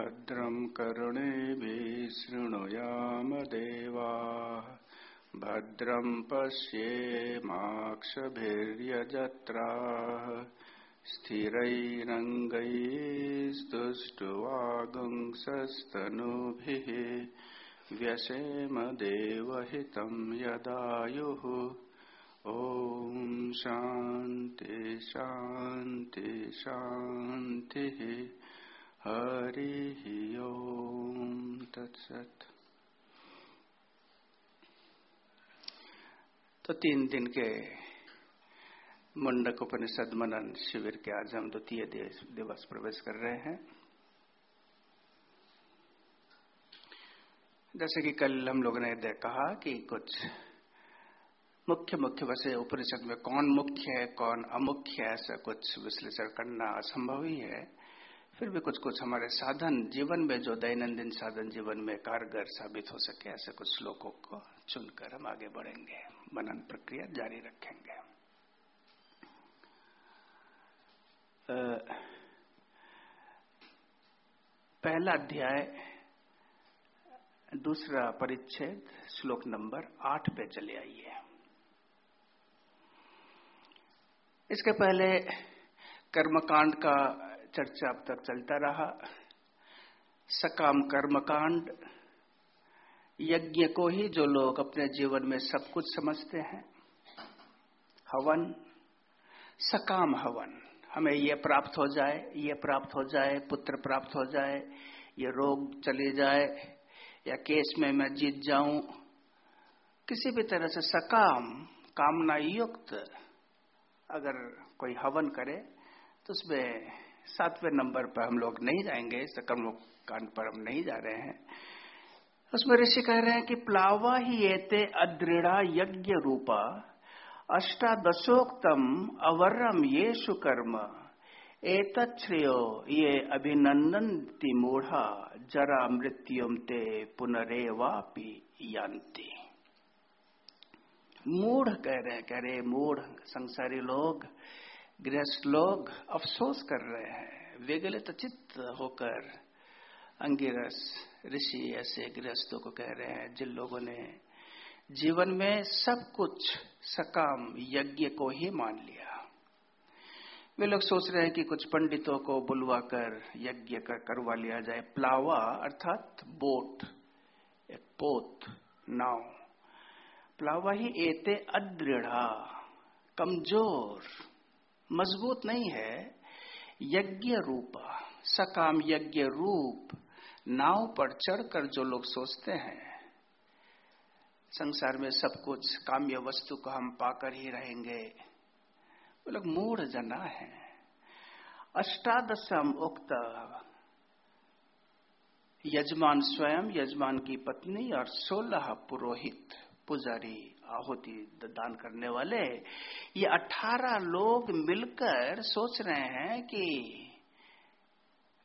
भद्रं कर्णेभिः शृणुयाम देवाः। भद्रं पश्येमाक्षभिर्यजत्राः स्थिरैरङ्गैस्तुष्टुवागुंसस्तनूभिः व्यसेम देवहितं यदायुः। ॐ शान्ति शान्ति शान्तिः। हरिः ॐ तत्सत्। तो तीन दिन के मुंडक उपनिषद मनन शिविर के आज हम द्वितीय दिवस प्रवेश कर रहे हैं। जैसे कि कल हम लोगों ने कहा कि कुछ मुख्य मुख्य वैसे उपनिषद में कौन मुख्य है, कौन अमुख्य है, ऐसा कुछ विश्लेषण करना असंभव ही है। फिर भी कुछ कुछ हमारे साधन जीवन में, जो दैनंदिन साधन जीवन में कारगर साबित हो सके, ऐसे कुछ श्लोकों को चुनकर हम आगे बढ़ेंगे। मनन प्रक्रिया जारी रखेंगे। पहला अध्याय, दूसरा परिच्छेद, श्लोक नंबर आठ पे चले आइए। इसके पहले कर्मकांड का चर्चा अब तक चलता रहा। सकाम कर्म कांड यज्ञ को ही जो लोग अपने जीवन में सब कुछ समझते हैं। हवन, सकाम हवन। हमें ये प्राप्त हो जाए, ये प्राप्त हो जाए, पुत्र प्राप्त हो जाए, ये रोग चले जाए, या केस में मैं जीत जाऊँ। किसी भी तरह से सकाम, कामना युक्त अगर कोई हवन करे तो उसमें सातवें नंबर पर हम लोग नहीं जाएँगे सकर्म कांड पर हम नहीं जा रहे हैं। उसमें ऋषि कह रहे हैं कि प्लावा ही एते अदृढ़ा यज्ञ रूपा, अष्टादशोक्तम अवरम ये सुकर्म एतच्छ्रेयो ये अभिनंदन मूढ़ा, जरा मृत्युम ते पुनरेवापि यान्ति। मूढ़ कह रहे कह रहे मूढ़, संसारी लोग गृहस्थ लोग अफसोस कर रहे हैं। विगलित चित्त होकर अंगिरस ऋषि ऐसे गृहस्थों को कह रहे हैं, जिन लोगों ने जीवन में सब कुछ सकाम यज्ञ को ही मान लिया। वे लोग सोच रहे हैं कि कुछ पंडितों को बुलवा कर यज्ञ कर करवा लिया जाए। प्लावा, अर्थात बोट, एक पोत, नाव। प्लावा ही एते अदृढ़, कमज़ोर मज़बूत नहीं है। यज्ञ रूप, सकाम यज्ञ रूप, नाव पर चढ़कर जो लोग सोचते हैं, संसार में सब कुछ काम्य वस्तु को हम पाकर ही रहेंगे। वो लोग मूढ़ जना है। अष्टादशम उक्त, यजमान स्वयं, यजमान की पत्नी और सोलह पुरोहित पुजारी। आहुति दान करने वाले। ये अठारह लोग मिलकर सोच रहे हैं कि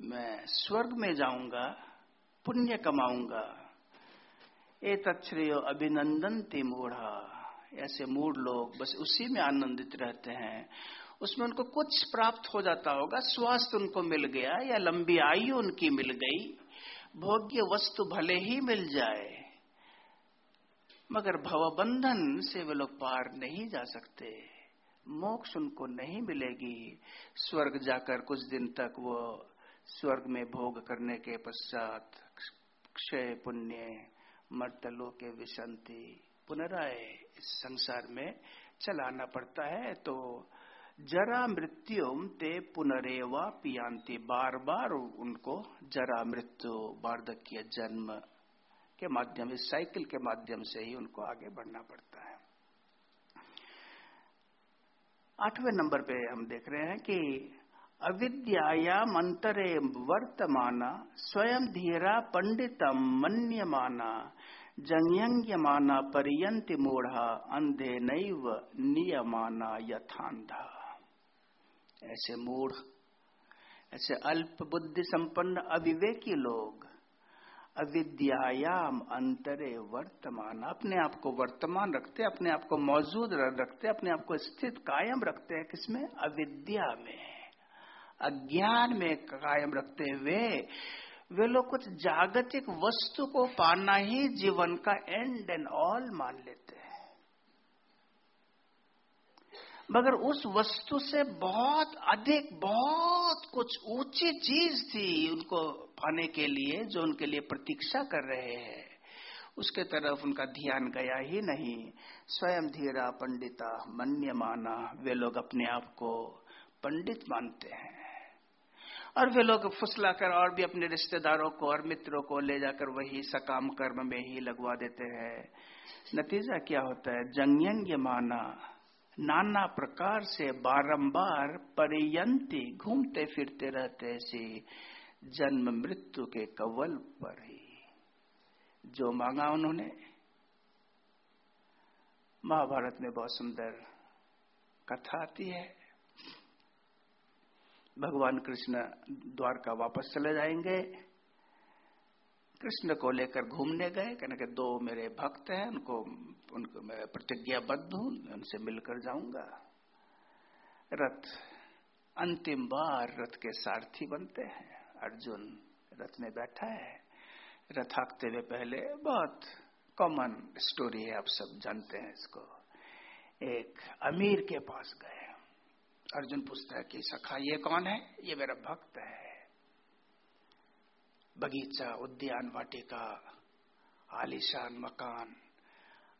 मैं स्वर्ग में जाऊँगा, पुण्य कमाऊँगा। ए तत्श्रेय अभिनंदन तिमूढ़ा ऐसे मूड लोग बस उसी में आनंदित रहते हैं। उसमें उनको कुछ प्राप्त हो जाता होगा, स्वास्थ्य उनको मिल गया या लंबी आयु उनकी मिल गई। भोग्य वस्तु भले ही मिल जाए। मगर भवबंधन से वे लोग पार नहीं जा सकते। मोक्ष उनको नहीं मिलेगी। स्वर्ग जाकर कुछ दिन तक वो स्वर्ग में भोग करने के पश्चात क्षय, पुण्य, मर्तलों के विशंति पुनराय इस संसार में चलाना पड़ता है। तो जरा मृत्यु ते पुनरेवा पियांति। बार बार उनको जरा मृत्यु वार्धक्य जन्म के माध्यम, इस साइकिल के माध्यम से ही उनको आगे बढ़ना पड़ता है। आठवें नंबर पे हम देख रहे हैं कि अविद्यायाम अंतरे वर्तमान, स्वयं धीरा पंडितम मन्यमाना जंयंग्यमाना पर्यंत मूढ़ा, अंधे नैव नियमाना यथांधा। ऐसे मूढ़, ऐसे अल्प बुद्धि संपन्न अविवेकी लोग अविद्यायाम अंतरे वर्तमान। अपने आप को वर्तमान रखते, अपने आप को मौजूद रखते, अपने आप को स्थित कायम रखते हैं। किसमें? अविद्या में। अज्ञान में कायम रखते हुए। वे लोग कुछ जागतिक वस्तु को पाना ही जीवन का एंड एंड ऑल मान लेते हैं मगर उस वस्तु से बहुत अधिक, बहुत कुछ ऊँची चीज़ थी उनको पाने के लिए, जो उनके लिए प्रतीक्षा कर रहे हैं। उसके तरफ़ उनका ध्यान गया ही नहीं। स्वयं धीरा पंडिता मन्य माना वे लोग अपने आप को पंडित मानते हैं। और वे लोग फुसलाकर और भी अपने रिश्तेदारों को और मित्रों को ले जाकर वही सकाम कर्म में ही लगवा देते हैं। नतीजा क्या होता है? जंग्यंग माना नाना प्रकार से बारंबार परियंती घूमते फिरते रहते सी जन्म मृत्यु के कवल पर ही। जो मांगा उन्होंने। महाभारत में बहुत सुंदर कथा आती है। भगवान कृष्ण द्वारका वापस चले जाएँगे। कृष्ण को लेकर घूमने गए, कहने के दो मेरे भक्त हैं, उनको उनको मैं प्रतिज्ञाबद्ध हूँ उनसे मिलकर जाऊँगा। रथ, अंतिम बार रथ के सारथी बनते हैं। अर्जुन रथ में बैठा है। रथ हाँकते हुए पहले बहुत कॉमन स्टोरी है, आप सब जानते हैं इसको। एक अमीर के पास गए। अर्जुन पूछता है कि, सखा, ये कौन है? ये मेरा भक्त है। बगीचा, उद्यान, वाटिका, आलिशान मकान,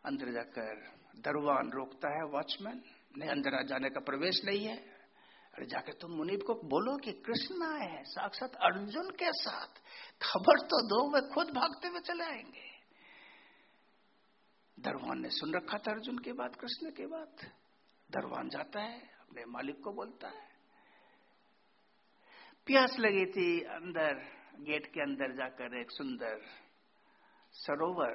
अंदर जाकर दरवान रोकता है वॉचमैन। नहीं, अंदर जाने का प्रवेश नहीं है। अरे जाके तुम मुनीब को बोलो कि कृष्ण आए हैं, साक्षात अर्जुन के साथ। खबर तो दो, वे खुद भागते हुए चले आएँगे। दरवान ने सुन रखा था अर्जुन की बात, कृष्ण की बात। दरवान जाता है, अपने मालिक को बोलता है। प्यास लगी थी अंदर। गेट के अंदर जाकर एक सुंदर सरोवर,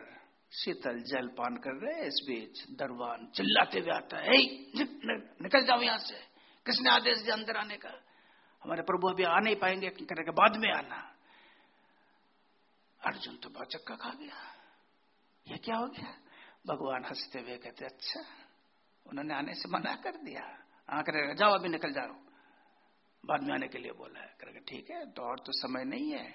शीतल जल पान कर रहे इस बीच दरवान चिल्लाते हुए आता है निकल जाओ यहाँ से। किसने आदेश दिया अंदर आने का। हमारे प्रभु अभी आ नहीं पाएँगे कहने के बाद में आना। अर्जुन तो बहुत चक्का खा गया। ये क्या हो गया? भगवान हँसते हुए कहते अच्छा उन्होंने आने से मना कर दिया। करेगा जाओ, अभी निकल जाओ बाद में आने के लिए बोला करेगा, ठीक है तो और तो समय नहीं है।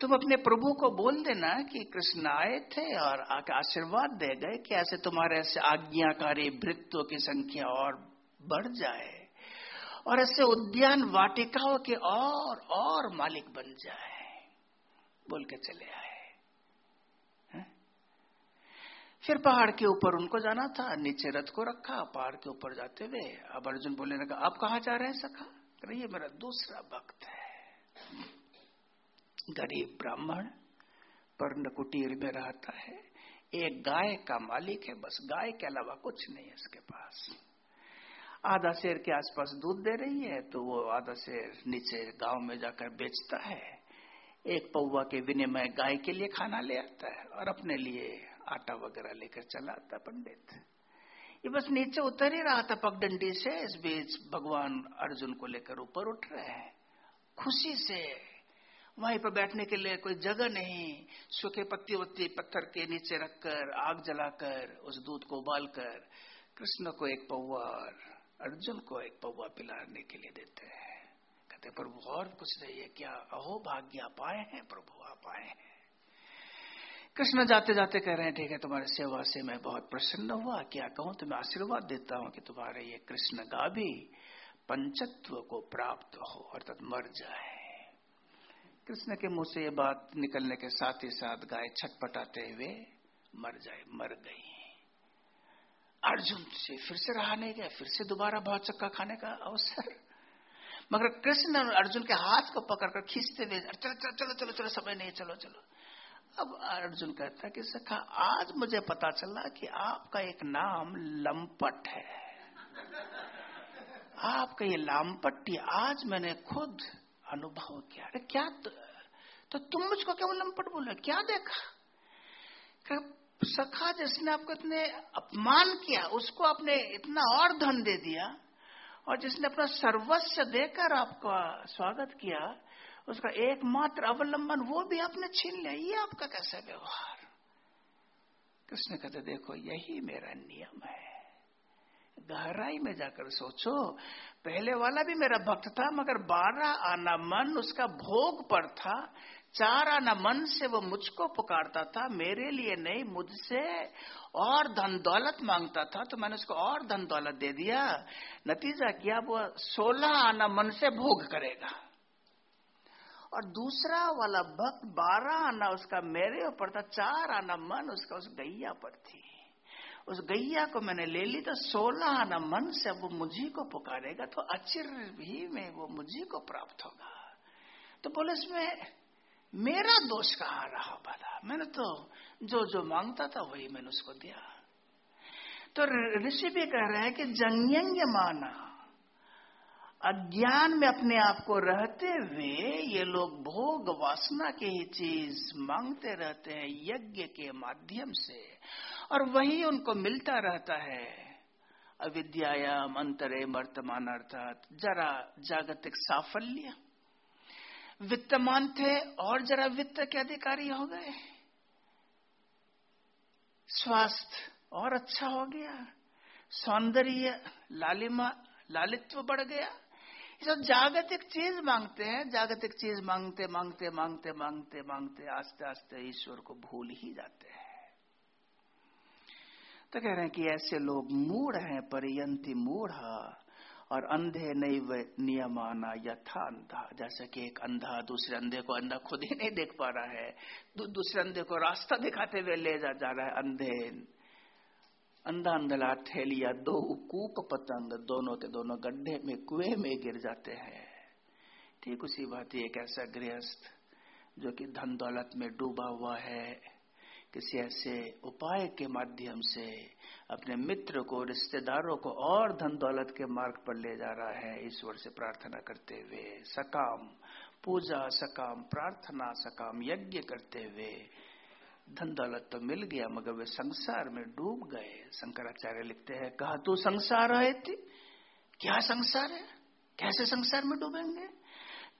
तुम अपने प्रभु को बोल देना कि कृष्ण आए थे और आके आशीर्वाद दे गए कि ऐसे तुम्हारे ऐसे आज्ञाकारी वृत्तों की संख्या और बढ़ जाए और ऐसे उद्यान वाटिकाओं के और और मालिक बन जाए। बोल के चले आए। फिर पहाड़ के ऊपर उनको जाना था, नीचे रथ को रखा, पहाड़ के ऊपर जाते हुए अब अर्जुन बोलने लगा, आप कहा जा रहे हैं सखा? ये मेरा दूसरा भक्त है। गरीब ब्राह्मण पर्ण कुटीर में रहता है। एक गाय का मालिक है, बस गाय के अलावा कुछ नहीं है उसके पास। आधा शेर के आसपास दूध दे रही है तो वो आधा शेर नीचे गाँव में जाकर बेचता है। एक पौवा के विनिमय गाय के लिए खाना ले आता है और अपने लिए आटा वगैरह लेकर चला था पंडित। ये बस नीचे उतर ही रहा था, पगडंडी से इस बीच भगवान अर्जुन को लेकर ऊपर उठ रहे हैं। खुशी से। वहीं पर बैठने के लिए कोई जगह नहीं। सूखे पत्ती वत्ती पत्थर के नीचे रखकर, आग जलाकर, उस दूध को उबालकर, कृष्ण को एक पौवा अर्जुन को एक पौवा पिलाने के लिए देते हैं। कहते प्रभु, और कुछ नहीं है। क्या अहो भाग्य पाए हैं? प्रभु, आप आए हैं। कृष्ण जाते जाते कह रहे हैं, ठीक है, तुम्हारी सेवा से मैं बहुत प्रसन्न हुआ। क्या कहूँ, तुम्हें आशीर्वाद देता हूँ कि तुम्हारे ये कृष्ण का भी पंचत्व को प्राप्त हो, अर्थात मर जाए। कृष्ण के मुँह से ये बात निकलने के साथ ही साथ गाय छटपटाते हुए मर जाए, मर गई। अर्जुन से फिर से रहा नहीं गया, फिर से दोबारा बहुत चक्का खाने का अवसर। मगर कृष्ण अर्जुन के हाथ को पकड़कर खींचते हुए, चलो चलो चलो चलो चलो, समय नहीं चलो चलो। अब अर्जुन कहता है कि सखा आज मुझे पता चला कि आपका एक नाम लंपट है। आपका ये लामपट्टी आज मैंने खुद अनुभव किया। अरे क्या तो, तो तुम मुझको क्यों लंपट बोले क्या देखा? सखा जिसने आपको इतने अपमान किया उसको आपने इतना और धन दे दिया और जिसने अपना सर्वस्व देकर आपका स्वागत किया उसका एकमात्र अवलंबन वो भी आपने छीन लिया। ये आपका कैसा व्यवहार? कृष्ण कहते, देखो, यही मेरा नियम है। गहराई में जाकर सोचो। पहले वाला भी मेरा भक्त था, मगर बारह आना मन उसका भोग पर था। चार आना मन से वो मुझको पुकारता था, मेरे लिए नहीं, मुझसे और धन दौलत माँगता था तो मैंने उसको और धन दौलत दे दिया। नतीजा किया, वो सोलह आना मन से भोग करेगा। और दूसरा वाला, भक्त बारह आना उसका मेरे ऊपर था, चार आना मन उसका, उस गैया पर थी। उस गैया को मैंने ले ली तो सोलह आना मन से वो मुझी को पुकारेगा तो अचिर भी में वो मुझी को प्राप्त होगा। तो बोले इसमें मेरा दोष कहा रहा भला मैंने तो जो जो माँगता था, वही मैंने उसको दिया। तो ऋषि भी कह रहे हैं कि जंयंग माना। अज्ञान में अपने आप को रहते हुए ये लोग भोग वासना के ही चीज़ मांगते रहते हैं यज्ञ के माध्यम से। और वही उनको मिलता रहता है। अविद्यायाम अंतरे वर्तमान अर्थात जरा जागतिक साफल्य। वित्तमान थे और जरा वित्त के अधिकारी हो गए। स्वास्थ्य और अच्छा हो गया। सौंदर्य, लालिमा, लालित्व बढ़ गया। जो जागतिक चीज़ मांगते हैं जागतिक चीज़ मांगते मांगते मांगते मांगते मांगते आस्ते आस्ते ईश्वर को भूल ही जाते हैं। तो कह रहे हैं कि ऐसे लोग मूढ़ हैं परियंती मूढ़ और अंधे नहीं व नियमाना यथा अंधा जैसे कि एक अंधा दूसरे अंधे को अंधा खुद ही नहीं देख पा रहा है दूसरे अंधे को रास्ता दिखाते हुए ले जा, जा रहा है अंधे अंधा अंधला ठेलिया दो कूप पतंग, दोनों के दोनों गड्ढे में, कुएँ में गिर जाते हैं। ठीक उसी बात एक ऐसा गृहस्थ जो कि धन दौलत में डूबा हुआ है, किसी ऐसे उपाय के माध्यम से अपने मित्र को, रिश्तेदारों को और धन दौलत के मार्ग पर ले जा रहा है, ईश्वर से प्रार्थना करते हुए, सकाम, पूजा सकाम, प्रार्थना सकाम, यज्ञ करते हुए धन दौलत तो मिल गया, मगर वे संसार में डूब गए। शंकराचार्य लिखते हैं, कहा तू संसार है थी क्या संसार है? कैसे संसार में डूबेंगे?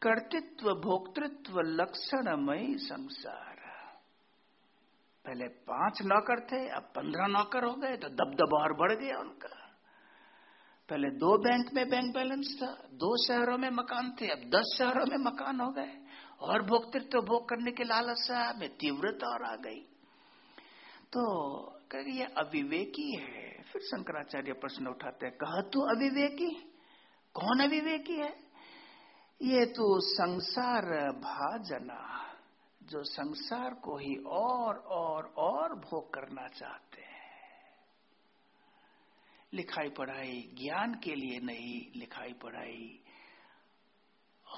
कर्तृत्व, भोक्तृत्व, लक्षणमय संसार। पहले पाँच नौकर थे, अब पंद्रह नौकर हो गए तो दबदबा और बढ़ गया उनका। पहले दो बैंक में बैंक बैलेंस था, दो शहरों में मकान थे, अब दस शहरों में मकान हो गए। और भोक्तृत्व तो भोग करने के लालसा में तीव्रता और आ गई। तो कह ये अविवेकी है। फिर शंकराचार्य प्रश्न उठाते हैं, कह तू अविवेकी? कौन अविवेकी है? ये तो संसार भाजना, जो संसार को ही और और और भोग करना चाहते हैं। लिखाई पढ़ाई ज्ञान के लिए नहीं, लिखाई पढ़ाई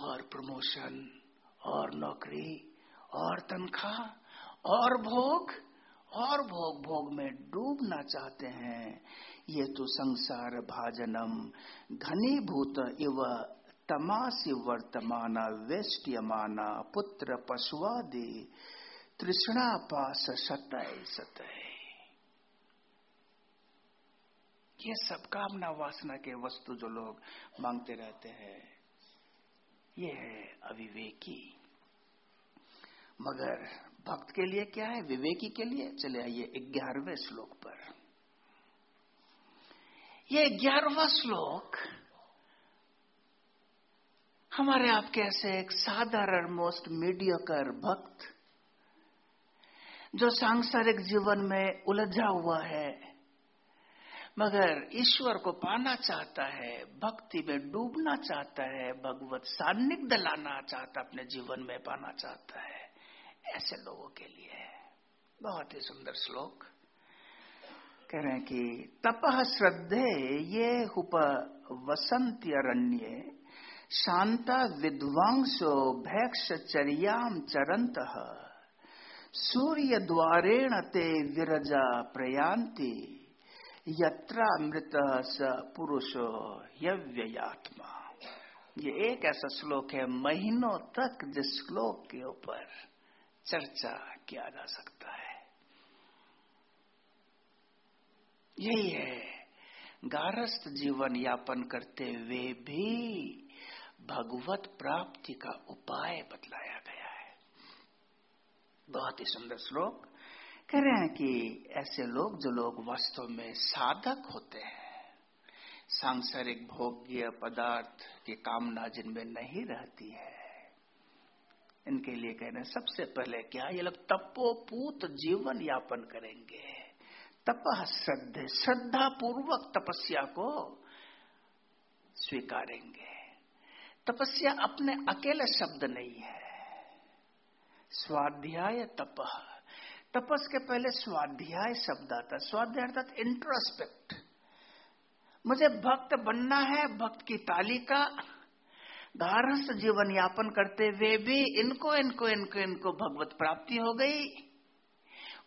और प्रमोशन और नौकरी, और तनख्वाह, और भोग और भोग भोग में डूबना चाहते हैं। ये तो संसार भाजनम। घनीभूत इव तमासी वर्तमान वेष्ट्यमाना पुत्र पशुआदि तृष्णा पास सतय सतय। ये सब कामना वासना के वस्तु जो लोग मांगते रहते हैं। ये है अविवेकी। मगर भक्त के लिए क्या है? विवेकी के लिए? चले आइए ग्यारहवें श्लोक पर। ये ग्यारहवा श्लोक हमारे आपके ऐसे एक साधारण मोस्ट मीडियोकर भक्त, जो सांसारिक जीवन में उलझा हुआ है। मगर ईश्वर को पाना चाहता है, भक्ति में डूबना चाहता है, भगवत सान्निध्य लाना चाहता अपने जीवन में पाना चाहता है। ऐसे लोगों के लिए है। बहुत ही सुंदर श्लोक। कह रहे हैं कि तपह श्रद्धे ये हुप वसंत अरण्य शांता विद्वांसो भैक्षचर्याम चरंत सूर्य द्वारेण ते विरजा प्रयांति यत्रामृत स पुरुषो यव्ययात्मा। ये एक ऐसा श्लोक है, महीनों तक जिस श्लोक के ऊपर चर्चा किया जा सकता है। यही है, गारस्थ जीवन यापन करते हुए भी भगवत प्राप्ति का उपाय बतलाया गया है। बहुत ही सुंदर श्लोक। कह रहे हैं कि ऐसे लोग जो लोग वास्तव में साधक होते हैं, सांसारिक भोग्य पदार्थ की कामना जिनमें नहीं रहती है, इनके लिए कह रहे हैं, सबसे पहले क्या ये लोग तपोपूत जीवन यापन करेंगे। तप श्रद्धे श्रद्धा पूर्वक तपस्या को स्वीकारेंगे। तपस्या अपने अकेले शब्द नहीं है। स्वाध्याय तप। तपस के पहले स्वाध्याय शब्द आता स्वाध्याय अर्थात इंट्रोस्पेक्ट मुझे भक्त बनना है, भक्त की तालिका गारहस्थ जीवन यापन करते हुए भी इनको इनको इनको इनको भगवत प्राप्ति हो गई।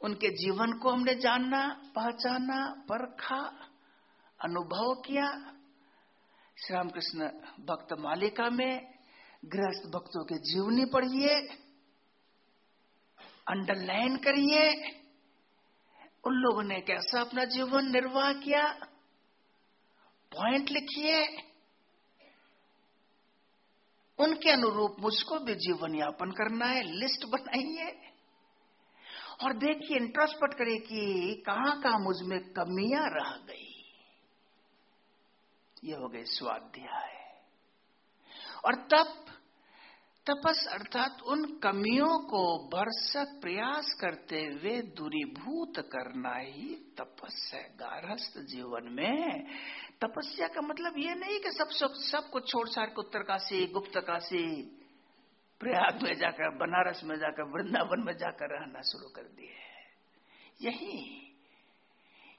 उनके जीवन को हमने जानना, पहचाना, परखा, अनुभव किया। श्री रामकृष्ण भक्त मालिका में गृहस्थ भक्तों के जीवनी पढ़िए। अंडरलाइन करिए। उन लोगों ने कैसा अपना जीवन निर्वाह किया? पॉइंट लिखिए। उनके अनुरूप मुझको भी जीवन यापन करना है लिस्ट बनाइए। और देखिए इंट्रोस्पेक्ट करिए कि कहाँ कहाँ मुझमें कमियाँ रह गई। ये हो गए स्वाध्याय। और तब तपस अर्थात उन कमियों को भरसक प्रयास करते हुए दूरीभूत करना ही तपस है। गारहस्थ जीवन में तपस्या का मतलब ये नहीं कि सब सब सब कुछ छोड़ छाड़ के उत्तरकाशी गुप्त काशी, प्रयाग में जाकर, बनारस में जाकर, वृंदावन में जाकर रहना शुरू कर दिए यही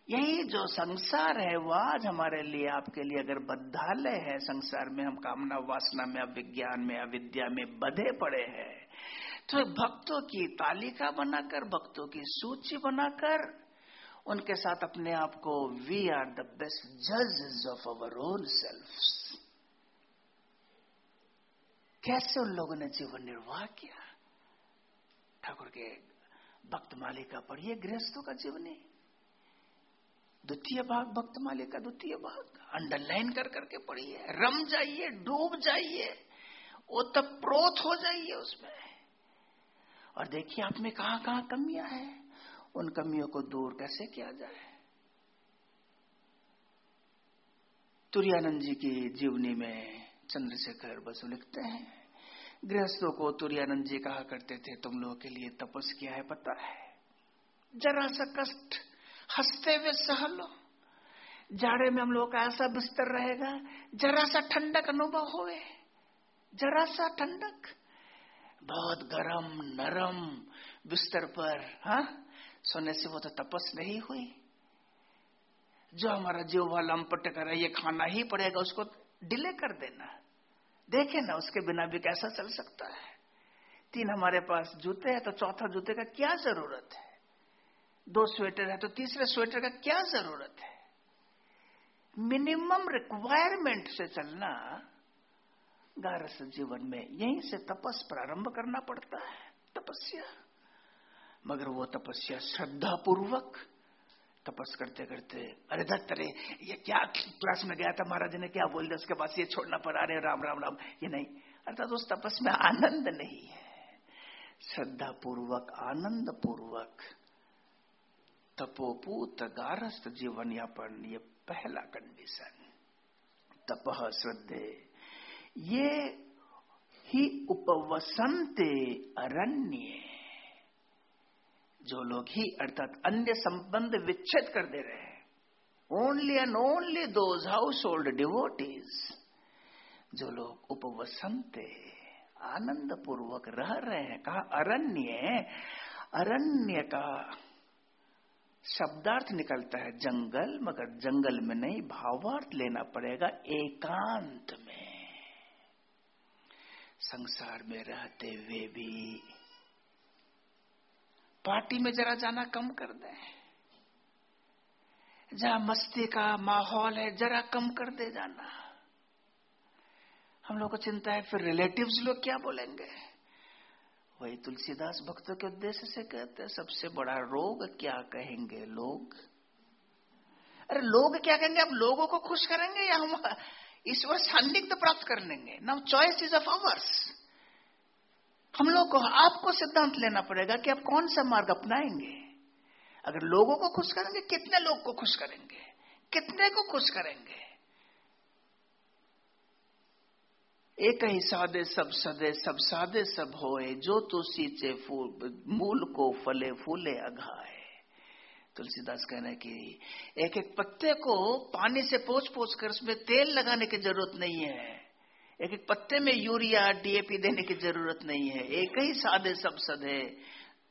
यही जो संसार है, वो आज हमारे लिए आपके लिए अगर बद्धालय है, संसार में हम कामना वासना में, अविज्ञान में, अविद्या में बधे पड़े हैं तो भक्तों की तालिका बनाकर, भक्तों की सूची बनाकर, उनके साथ अपने आप को वी आर द बेस्ट जजेस ऑफ़ अवर ओन सेल्फ कैसे उन लोगों ने जीवन निर्वाह किया? ठाकुर के भक्त मालिका पढ़िए गृहस्थों का जीवनी। द्वितीय भाग, भक्त मालिका द्वितीय भाग। अंडरलाइन कर करके पढ़िए। रम जाइए, डूब जाइए। वो तब प्रोत हो जाइए उसमें। और देखिए आप में कहा, कहाँ कमियाँ हैं। उन कमियों को दूर कैसे किया जाए? तुरानंद जी की जीवनी में चंद्रशेखर बसु लिखते हैं, गृहस्थों को तुरानंद जी कहा करते थे, तुम लोगों के लिए तपस क्या है, पता है? जरा सा कष्ट हँसते हुए सह लो। जाड़े में हम लोग का ऐसा बिस्तर रहेगा जरा सा ठंडक अनुभव होए। जरा सा ठंडक। बहुत गरम, नरम बिस्तर पर, हा? सोने से वो तो तपस नहीं हुई। जो हमारा जीव वाला लंपट कर ये खाना ही पड़ेगा, उसको डिले कर देना। देखे ना, उसके बिना भी कैसा चल सकता है। तीन हमारे पास जूते हैं तो चौथा जूते का क्या ज़रूरत है? दो स्वेटर है तो तीसरे स्वेटर का क्या ज़रूरत है? मिनिमम रिक्वायरमेंट से चलना गारस जीवन में, यहीं से तपस प्रारंभ करना पड़ता है, तपस्या। मगर वो तपस्या श्रद्धा पूर्वक तपस करते करते अरे दत्त अरे ये क्या क्लास में गया था महाराज ने, क्या बोल दिया, उसके पास ये छोड़ना पड़ा, अरे राम राम राम, ये नहीं। अर्थात उस तपस में आनंद नहीं है। श्रद्धा पूर्वक आनंद पूर्वक तपोपूत गारस्थ जीवन यापन ये पहला कंडीशन तप, श्रद्धे। ये ही उपवसंते अरण्य। जो लोग ही, अर्थात अन्य संबंध विच्छेद कर दे रहे हैं। Only and only those household devotees जो लोग उपवसंते आनंद पूर्वक रह रहे हैं। कहा अरण्य अरण्य का शब्दार्थ निकलता है जंगल, मगर जंगल में नहीं, भावार्थ लेना पड़ेगा एकांत में। संसार में रहते हुए भी पार्टी में जरा जाना कम कर दे। जहाँ मस्ती का माहौल है, जरा कम कर दे जाना। हम लोग को चिंता है, फिर रिलेटिव्स लोग क्या बोलेंगे? वही तुलसीदास भक्तों के उद्देश्य से कहते हैं, सबसे बड़ा रोग क्या कहेंगे लोग? अरे लोग क्या कहेंगे? अब लोगों को खुश करेंगे या हम ईश्वर सान्निध्य प्राप्त कर लेंगे? Now choice is of ours हम लोग को, आपको सिद्धांत लेना पड़ेगा कि आप कौन सा मार्ग अपनाएँगे? अगर लोगों को खुश करेंगे, कितने लोग को खुश करेंगे? कितने को खुश करेंगे? एक ही सादे सब सदे सब सादे सब होए, जो तो सींचे फूल, मूल को फले फूले अघाए। तुलसीदास कहना कि एक एक पत्ते को पानी से पोछ पोछ कर उसमें तेल लगाने की ज़रूरत नहीं है। एक एक पत्ते में यूरिया डीएपी देने की ज़रूरत नहीं है। एक ही सादे सब सदे,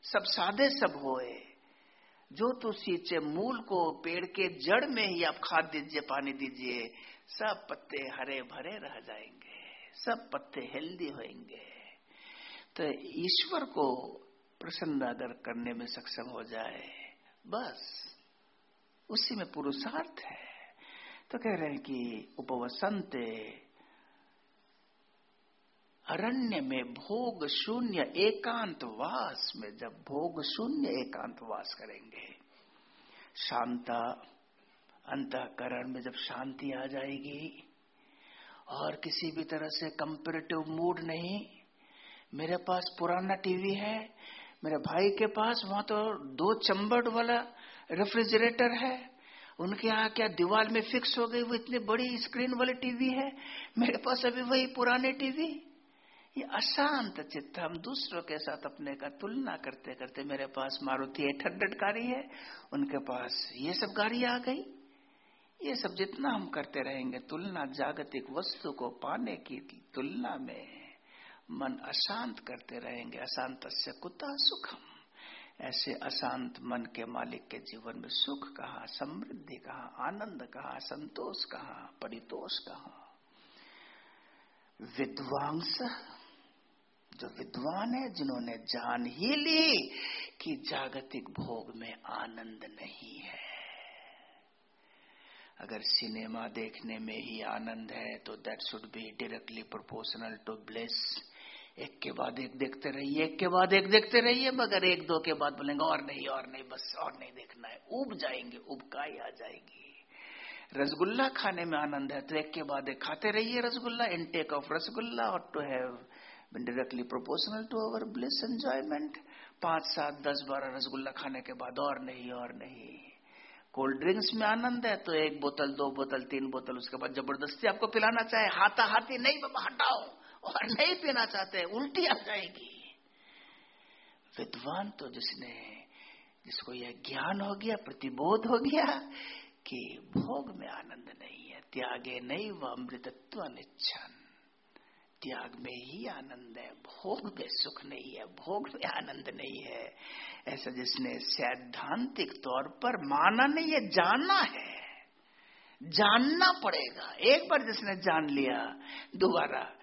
सब सादे सब होए। जो तो सींचे मूल को पेड़ के जड़ में ही आप खाद दीजिए, पानी दीजिए, सब पत्ते हरे भरे रह जाएँगे। सब पत्ते हेल्दी होंगे तो ईश्वर को प्रसन्न अगर करने में सक्षम हो जाए, बस, उसी में पुरुषार्थ है। तो कह रहे हैं कि उपवसंत, अरण्य में भोग शून्य एकांत वास में जब भोग शून्य एकांत वास करेंगे, शांता, अंतकरण में जब शांति आ जाएगी और किसी भी तरह से कंपेरेटिव मूड नहीं। मेरे पास पुराना टीवी है, मेरे भाई के पास वहाँ तो दो चंबड़ वाला रेफ्रिजरेटर है। उनके यहाँ क्या दीवार में फिक्स हो गई, वो इतनी बड़ी स्क्रीन वाली टीवी है? मेरे पास अभी वही पुराने टीवी ये अशांत चित्त, हम दूसरों के साथ अपने का तुलना करते करते मेरे पास मारुति एट हंड्रेड गाड़ी है, उनके पास ये सब गाड़ी आ गई। ये सब जितना हम करते रहेंगे, तुलना जागतिक वस्तु को पाने की तुलना में मन अशांत करते रहेंगे। अशांत से कुता सुखम? ऐसे अशांत मन के मालिक के जीवन में सुख कहा, समृद्धि कहा, आनंद कहा, संतोष कहा, परितोष कहा? विद्वांस, जो विद्वान है, जिन्होंने जान ही ली कि जागतिक भोग में आनंद नहीं है। अगर सिनेमा देखने में ही आनंद है तो that should be directly proportional to bliss एक के बाद एक देखते रहिए, एक के बाद एक देखते रहिए, मगर एक दो के बाद बोलेंगे, और नहीं और नहीं, बस और नहीं देखना है। उब जाएँगे, उबकाई आ जाएगी। रसगुल्ला खाने में आनंद है तो एक के बाद एक खाते रहिए रसगुल्ला इनटेक ऑफ़ रसगुल्ला और to have directly proportional to our bliss enjoyment पाँच, सात, दस, बारह रसगुल्ला खाने के बाद और नहीं और नहीं। कोल्ड ड्रिंक्स में आनंद है तो एक बोतल, दो बोतल, तीन बोतल, उसके बाद ज़बरदस्ती आपको पिलाना चाहे हाथा हाथी नहीं, बाबा, हटाओ, और नहीं पीना चाहते, उल्टी आ जाएगी। विद्वान तो जिसने, जिसको यह ज्ञान हो गया, प्रतिबोध हो गया, कि भोग में आनंद नहीं है, त्यागे नहीं व अमृतत्व निच्छन। त्याग में ही आनंद है, भोग में सुख नहीं है, भोग में आनंद नहीं है। ऐसा जिसने सैद्धांतिक तौर पर माना नहीं है जानना है। जानना पड़ेगा। एक बार जिसने जान लिया, दोबारा।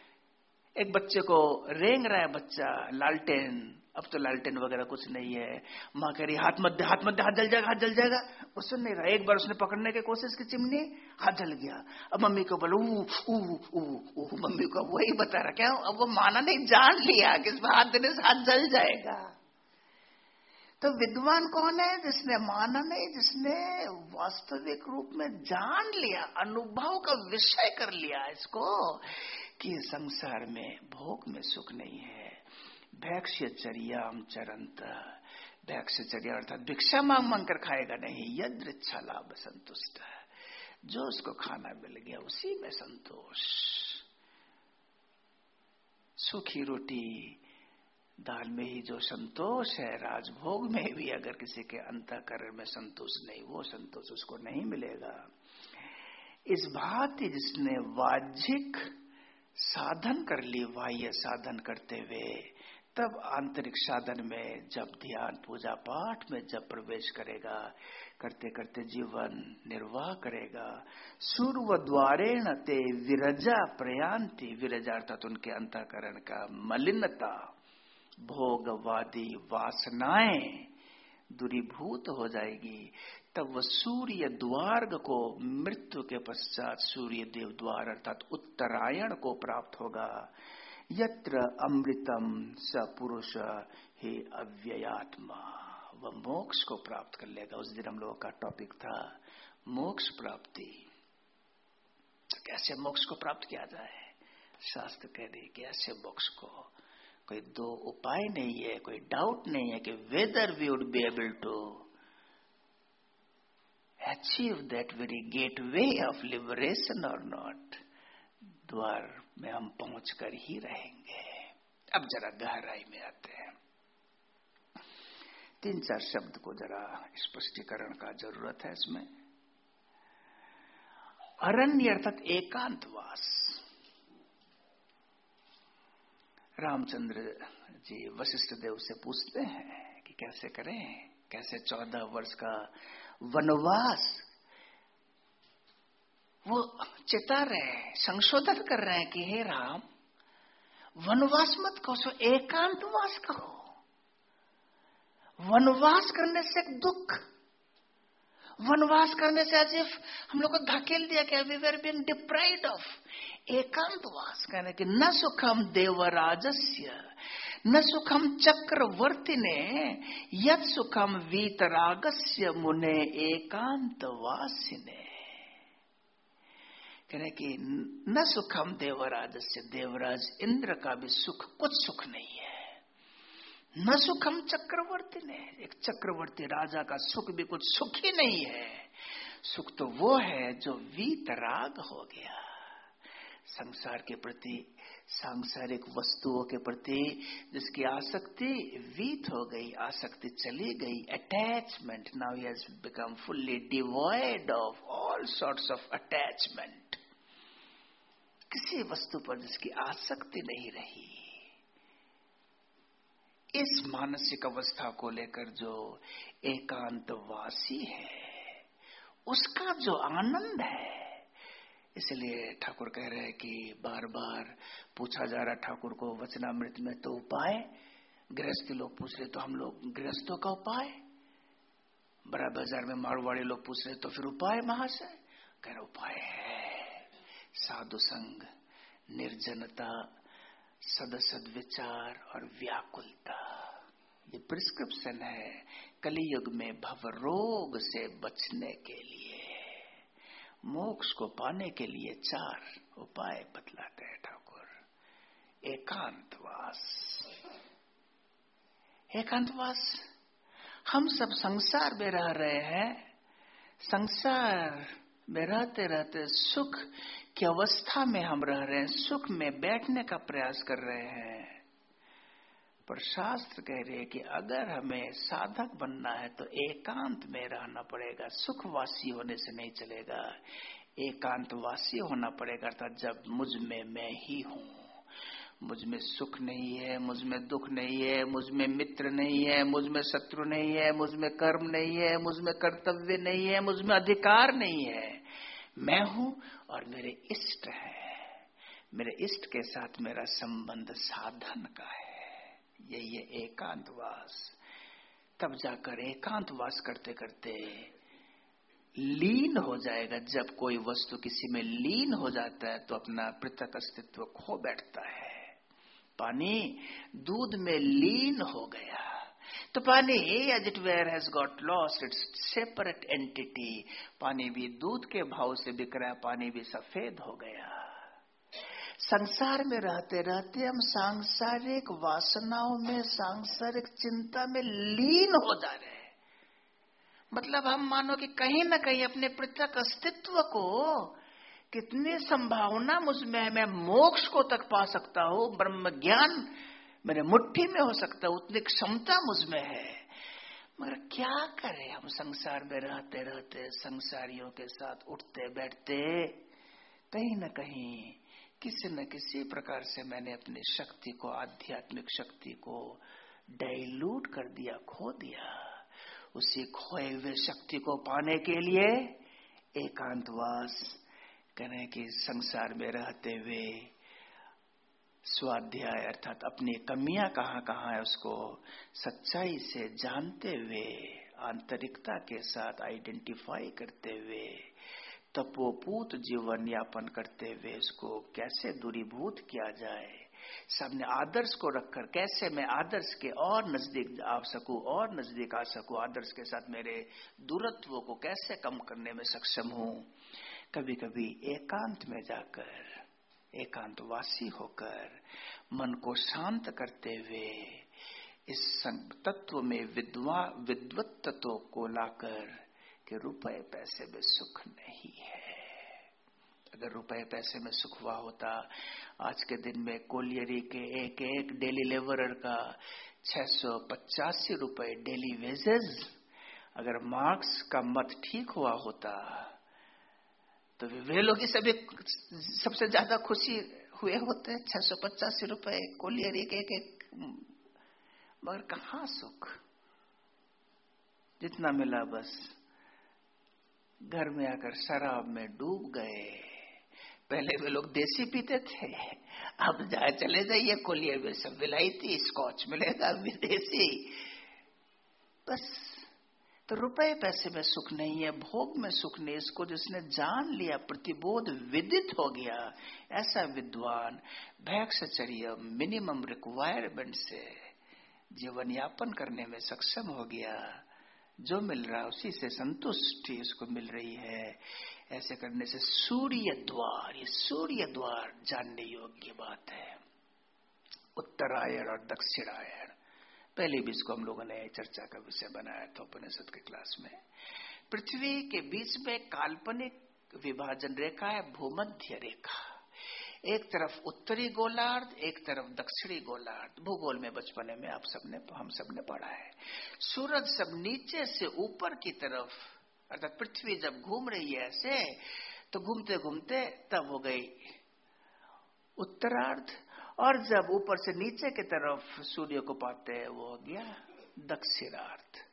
एक बच्चे को रेंग रहा है बच्चा, लालटेन। अब तो लालटेन वगैरह कुछ नहीं है। माँ कह रही, हाथ मध्य हाथ मध्य, हाथ जल जाएगा, हाथ जल जाएगा। वो सुन नहीं रहा। एक बार उसने पकड़ने की कोशिश की चिमनी, हाथ जल गया। अब मम्मी को बोलो, ऊ मम्मी को वही बता रहा, क्या अब वो माना नहीं जान लिया कि इसमें हाथ देने से हाथ जल जाएगा? तो विद्वान कौन है जिसने माना नहीं, जिसने वास्तविक रूप में जान लिया, अनुभव का विषय कर लिया इसको, कि संसार में भोग में सुख नहीं है। भैक्ष्यचर्याम चरंत भैक्ष्यचर्या अर्थात भिक्षा मांग मांग कर खाएगा नहीं इच्छा लाभ संतुष्ट जो उसको खाना मिल गया, उसी में संतोष। सूखी रोटी, दाल में ही जो संतोष है, राजभोग में भी अगर किसी के अंतकरण में संतोष नहीं, वो संतोष उसको नहीं मिलेगा। इस भांति जिसने वाजिक साधन कर ली बाह्य साधन करते हुए तब आंतरिक साधन में जब ध्यान, पूजा पाठ में जब प्रवेश करेगा करते करते जीवन निर्वाह करेगा सूर्व द्वारेण ते विरजा प्रयांति विरजा अर्थात उनके अंतकरण का मलिनता, भोगवादी वासनाएँ दूरीभूत हो जाएगी। तब वह सूर्य द्वार को मृत्यु के पश्चात सूर्य देव द्वार अर्थात उत्तरायण को प्राप्त होगा। यत्र अमृतम स पुरुष हे अव्ययात्मा। वह मोक्ष को प्राप्त कर लेगा। उस दिन हम लोगों का टॉपिक था मोक्ष प्राप्ति। तो कैसे मोक्ष को प्राप्त किया जाए? शास्त्र कह रही कैसे मोक्ष को कोई दो उपाय नहीं है, कोई डाउट नहीं है कि whether we would be able to achieve that very gateway of liberation और नॉट द्वार में हम पहुँच कर ही रहेंगे। अब जरा गहराई में आते हैं। तीन चार शब्द को जरा स्पष्टीकरण का ज़रूरत है इसमें। अरण्य अर्थात एकांतवास। रामचंद्र जी वशिष्ठ देव से पूछते हैं कि कैसे करें? कैसे चौदह वर्ष का वनवास वो चेता रहे हैं, संशोधन कर रहे हैं कि हे राम, वनवास मत कहो एकांतवास कहो। वनवास करने से दुख, वनवास करने से आज हम लोग को धकेल दिया कि we were been deprived of एकांतवास कहने की। न सुखम देवराजस्य, न सुखम चक्रवर्ती ने यद सुखम वीतरागस्य मुने एकांतवासिने कहने की न सुखम देवराज से देवराज इंद्र का भी सुख, कुछ सुख नहीं है। न सुखम चक्रवर्ती ने, एक चक्रवर्ती राजा का सुख भी कुछ सुख ही नहीं है। सुख तो वो है जो वीतराग हो गया। संसार के प्रति, सांसारिक वस्तुओं के प्रति जिसकी आसक्ति वीत हो गई, आसक्ति चली गई attachment now has become fully devoid of all sorts of attachment किसी वस्तु पर जिसकी आसक्ति नहीं रही। इस मानसिक अवस्था को लेकर जो एकांतवासी है, उसका जो आनंद है, इसलिए ठाकुर कह रहे हैं कि बार बार पूछा जा रहा ठाकुर को, वचनामृत में तो उपाय, गृहस्थी लोग पूछ रहे तो हम लोग गृहस्थों का उपाय? बड़ा बाज़ार में मारवाड़ी लोग पूछ रहे तो फिर उपाय महाशय? कह रहे, उपाय है। साधु संग, निर्जनता, सदसद विचार और व्याकुलता। ये प्रिस्क्रिप्शन है कलयुग में भव रोग से बचने के लिए। मोक्ष को पाने के लिए चार उपाय बतलाते हैं ठाकुर। एकांतवास। एकांतवास। हम सब संसार में रह रहे हैं। संसार में रहते रहते सुख की अवस्था में हम रह रहे हैं, सुख में बैठने का प्रयास कर रहे हैं। पर शास्त्र कह रहे हैं कि अगर हमें साधक बनना है तो एकांत में रहना पड़ेगा, सुखवासी होने से नहीं चलेगा। एकांतवासी होना पड़ेगा, अर्थात जब मुझमें मैं ही हूँ। मुझमें सुख नहीं है, मुझमें दुख नहीं है, मुझमें मित्र नहीं है, मुझमें शत्रु नहीं है, मुझमें कर्म नहीं है, मुझमें कर्तव्य नहीं है, मुझमें अधिकार नहीं है। मैं हूँ और मेरे इष्ट है। मेरे इष्ट के साथ मेरा संबंध साधन का है। यही है एकांतवास। तब जाकर एकांतवास करते करते लीन हो जाएगा। जब कोई वस्तु किसी में लीन हो जाता है तो अपना पृथक अस्तित्व खो बैठता है। पानी दूध में लीन हो गया। तो पानी as it were has got lost its separate entity पानी भी दूध के भाव से बिक रहा है पानी भी सफ़ेद हो गया संसार में रहते रहते हम सांसारिक वासनाओं में सांसारिक चिंता में लीन हो जा रहे हैं मतलब हम मानो कि कहीं ना कहीं अपने पृथक अस्तित्व को कितनी संभावना मुझमें मैं मोक्ष को तक पा सकता हूँ ब्रह्म ज्ञान मेरे मुट्ठी में हो सकता है, उतनी क्षमता मुझमें है। मगर क्या करें हम संसार में रहते रहते, संसारियों के साथ उठते, बैठते, कहीं न कहीं किसी न किसी प्रकार से मैंने अपनी शक्ति को, आध्यात्मिक शक्ति को डाइल्यूट कर दिया, खो दिया। उसी खोए हुए शक्ति को पाने के लिए एकांतवास कहने की संसार में रहते हुए स्वाध्याय अर्थात अपनी कमियाँ कहाँ कहाँ है उसको सच्चाई से जानते हुए, आंतरिकता के साथ आइडेंटिफाई करते हुए तपोपूत जीवन यापन करते हुए उसको कैसे दूरीभूत किया जाए, सामने आदर्श को रखकर कैसे मैं आदर्श के और नज़दीक आ सकूँ, और नज़दीक आ सकूँ, आदर्श के साथ मेरे दूरत्व को कैसे कम करने में सक्षम हूँ। कभी कभी एकांत में जाकर एकांतवासी होकर मन को शांत करते हुए इस तत्व में विद्वा, विद्वत तत्व को लाकर कि रुपए पैसे में सुख नहीं है। अगर रुपए पैसे में सुख हुआ होता, आज के दिन में कोलियरी के एक एक डेली लेबरर का छह सौ पचासी रुपए डेली वेजेस, अगर मार्क्स का मत ठीक हुआ होता तो वे लोग ही सभी सबसे ज़्यादा खुशी हुए होते छह सौ पचासी रुपए कोलियरी के एक एक। मगर कहा सुख? जितना मिला बस। घर में आकर शराब में डूब गए। पहले वे लोग देसी पीते थे। अब जाए चले जाइए कोलियर में। सब विलायती, स्कॉच मिलेगा विदेशी। बस। तो रुपए पैसे में सुख नहीं है, भोग में सुख नहीं इसको जिसने जान लिया, प्रतिबोध विदित हो गया, ऐसा विद्वान भैक्सचर्य मिनिमम रिक्वायरमेंट से जीवन यापन करने में सक्षम हो गया। जो मिल रहा उसी से संतुष्टि उसको मिल रही है। ऐसे करने से सूर्य द्वार, ये सूर्य द्वार जानने योग्य बात है। उत्तरायण और दक्षिणायण। पहले भी इसको हम लोगों ने चर्चा का विषय बनाया था उपनिषद के क्लास में। पृथ्वी के बीच में काल्पनिक विभाजन रेखा है, भूमध्य रेखा। एक तरफ़ उत्तरी गोलार्ध, एक तरफ़ दक्षिणी गोलार्ध। भूगोल में बचपने में आप सबने, हम सबने पढ़ा है। सूरज सब नीचे से ऊपर की तरफ़, अर्थात पृथ्वी जब घूम रही है ऐसे तो घूमते घूमते तब हो गई उत्तरार्ध। और जब ऊपर से नीचे की तरफ़ सूर्य को पाते हैं, वो हो गया दक्षिणार्थ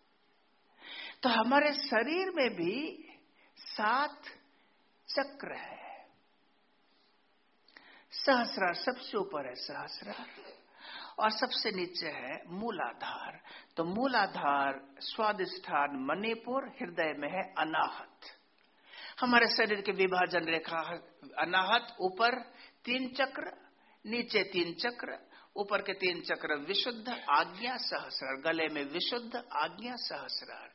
तो हमारे शरीर में भी सात चक्र है। सहस्रार, सबसे ऊपर है सहस्रार, और सबसे नीचे है मूलाधार। तो मूलाधार स्वादिष्ठान मणिपुर, हृदय में है अनाहत। हमारे शरीर के विभाजन रेखा अनाहत, ऊपर तीन चक्र नीचे तीन चक्र, ऊपर के तीन चक्र विशुद्ध आज्ञा सहस्रार, गले में विशुद्ध आज्ञा सहस्रार।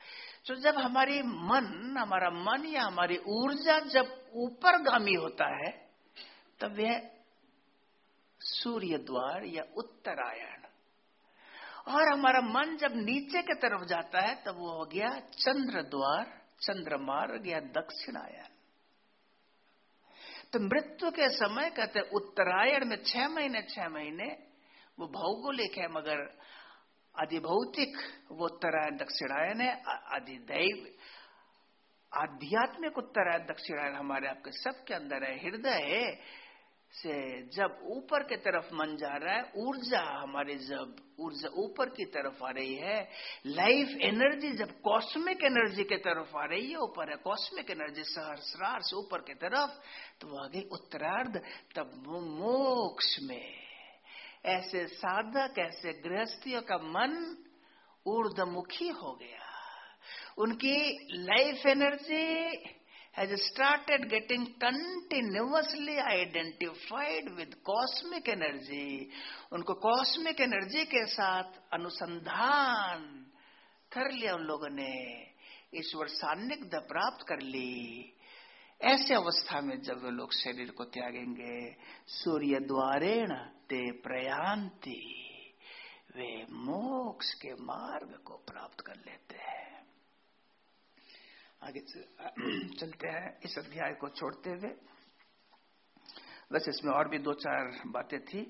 तो जब हमारी मन, हमारा मन या हमारी ऊर्जा जब ऊपर गामी होता है, तब यह सूर्य द्वार या उत्तरायण। और हमारा मन जब नीचे की तरफ़ जाता है, तब वो हो गया चंद्र द्वार चंद्र मार्ग या दक्षिणायन। तो मृत्यु के समय कहते उत्तरायण में छह महीने छह महीने, वो भौगोलिक है, मगर अधिभौतिक वो उत्तरायण, दक्षिणायन है अधिदैव, आध्यात्मिक उत्तरायण, दक्षिणायन हमारे आपके सबके अंदर है, हृदय से जब ऊपर की तरफ़ मन जा रहा है, ऊर्जा हमारी जब, ऊर्जा ऊपर की तरफ़ आ रही है लाइफ एनर्जी जब कॉस्मिक एनर्जी की तरफ़ आ रही है, ऊपर है कॉस्मिक एनर्जी सहस्रार से ऊपर की तरफ़ तो आ गई उत्तरार्ध, तब मोक्ष में। ऐसे साधक, ऐसे गृहस्थियों का मन ऊर्धमुखी हो गया। उनकी life energy has started getting continuously identified with cosmic energy. उनको cosmic energy के साथ अनुसंधान कर लिया उन लोगों ने। ईश्वर सान्निध्य प्राप्त कर ली। ऐसे अवस्था में जब वे लोग शरीर को त्यागेंगे, सूर्य द्वारेण ते प्रयांति वे मोक्ष के मार्ग को प्राप्त कर लेते हैं। आगे चलते हैं इस अध्याय को छोड़ते हुए। वैसे इसमें और भी दो चार बातें थी।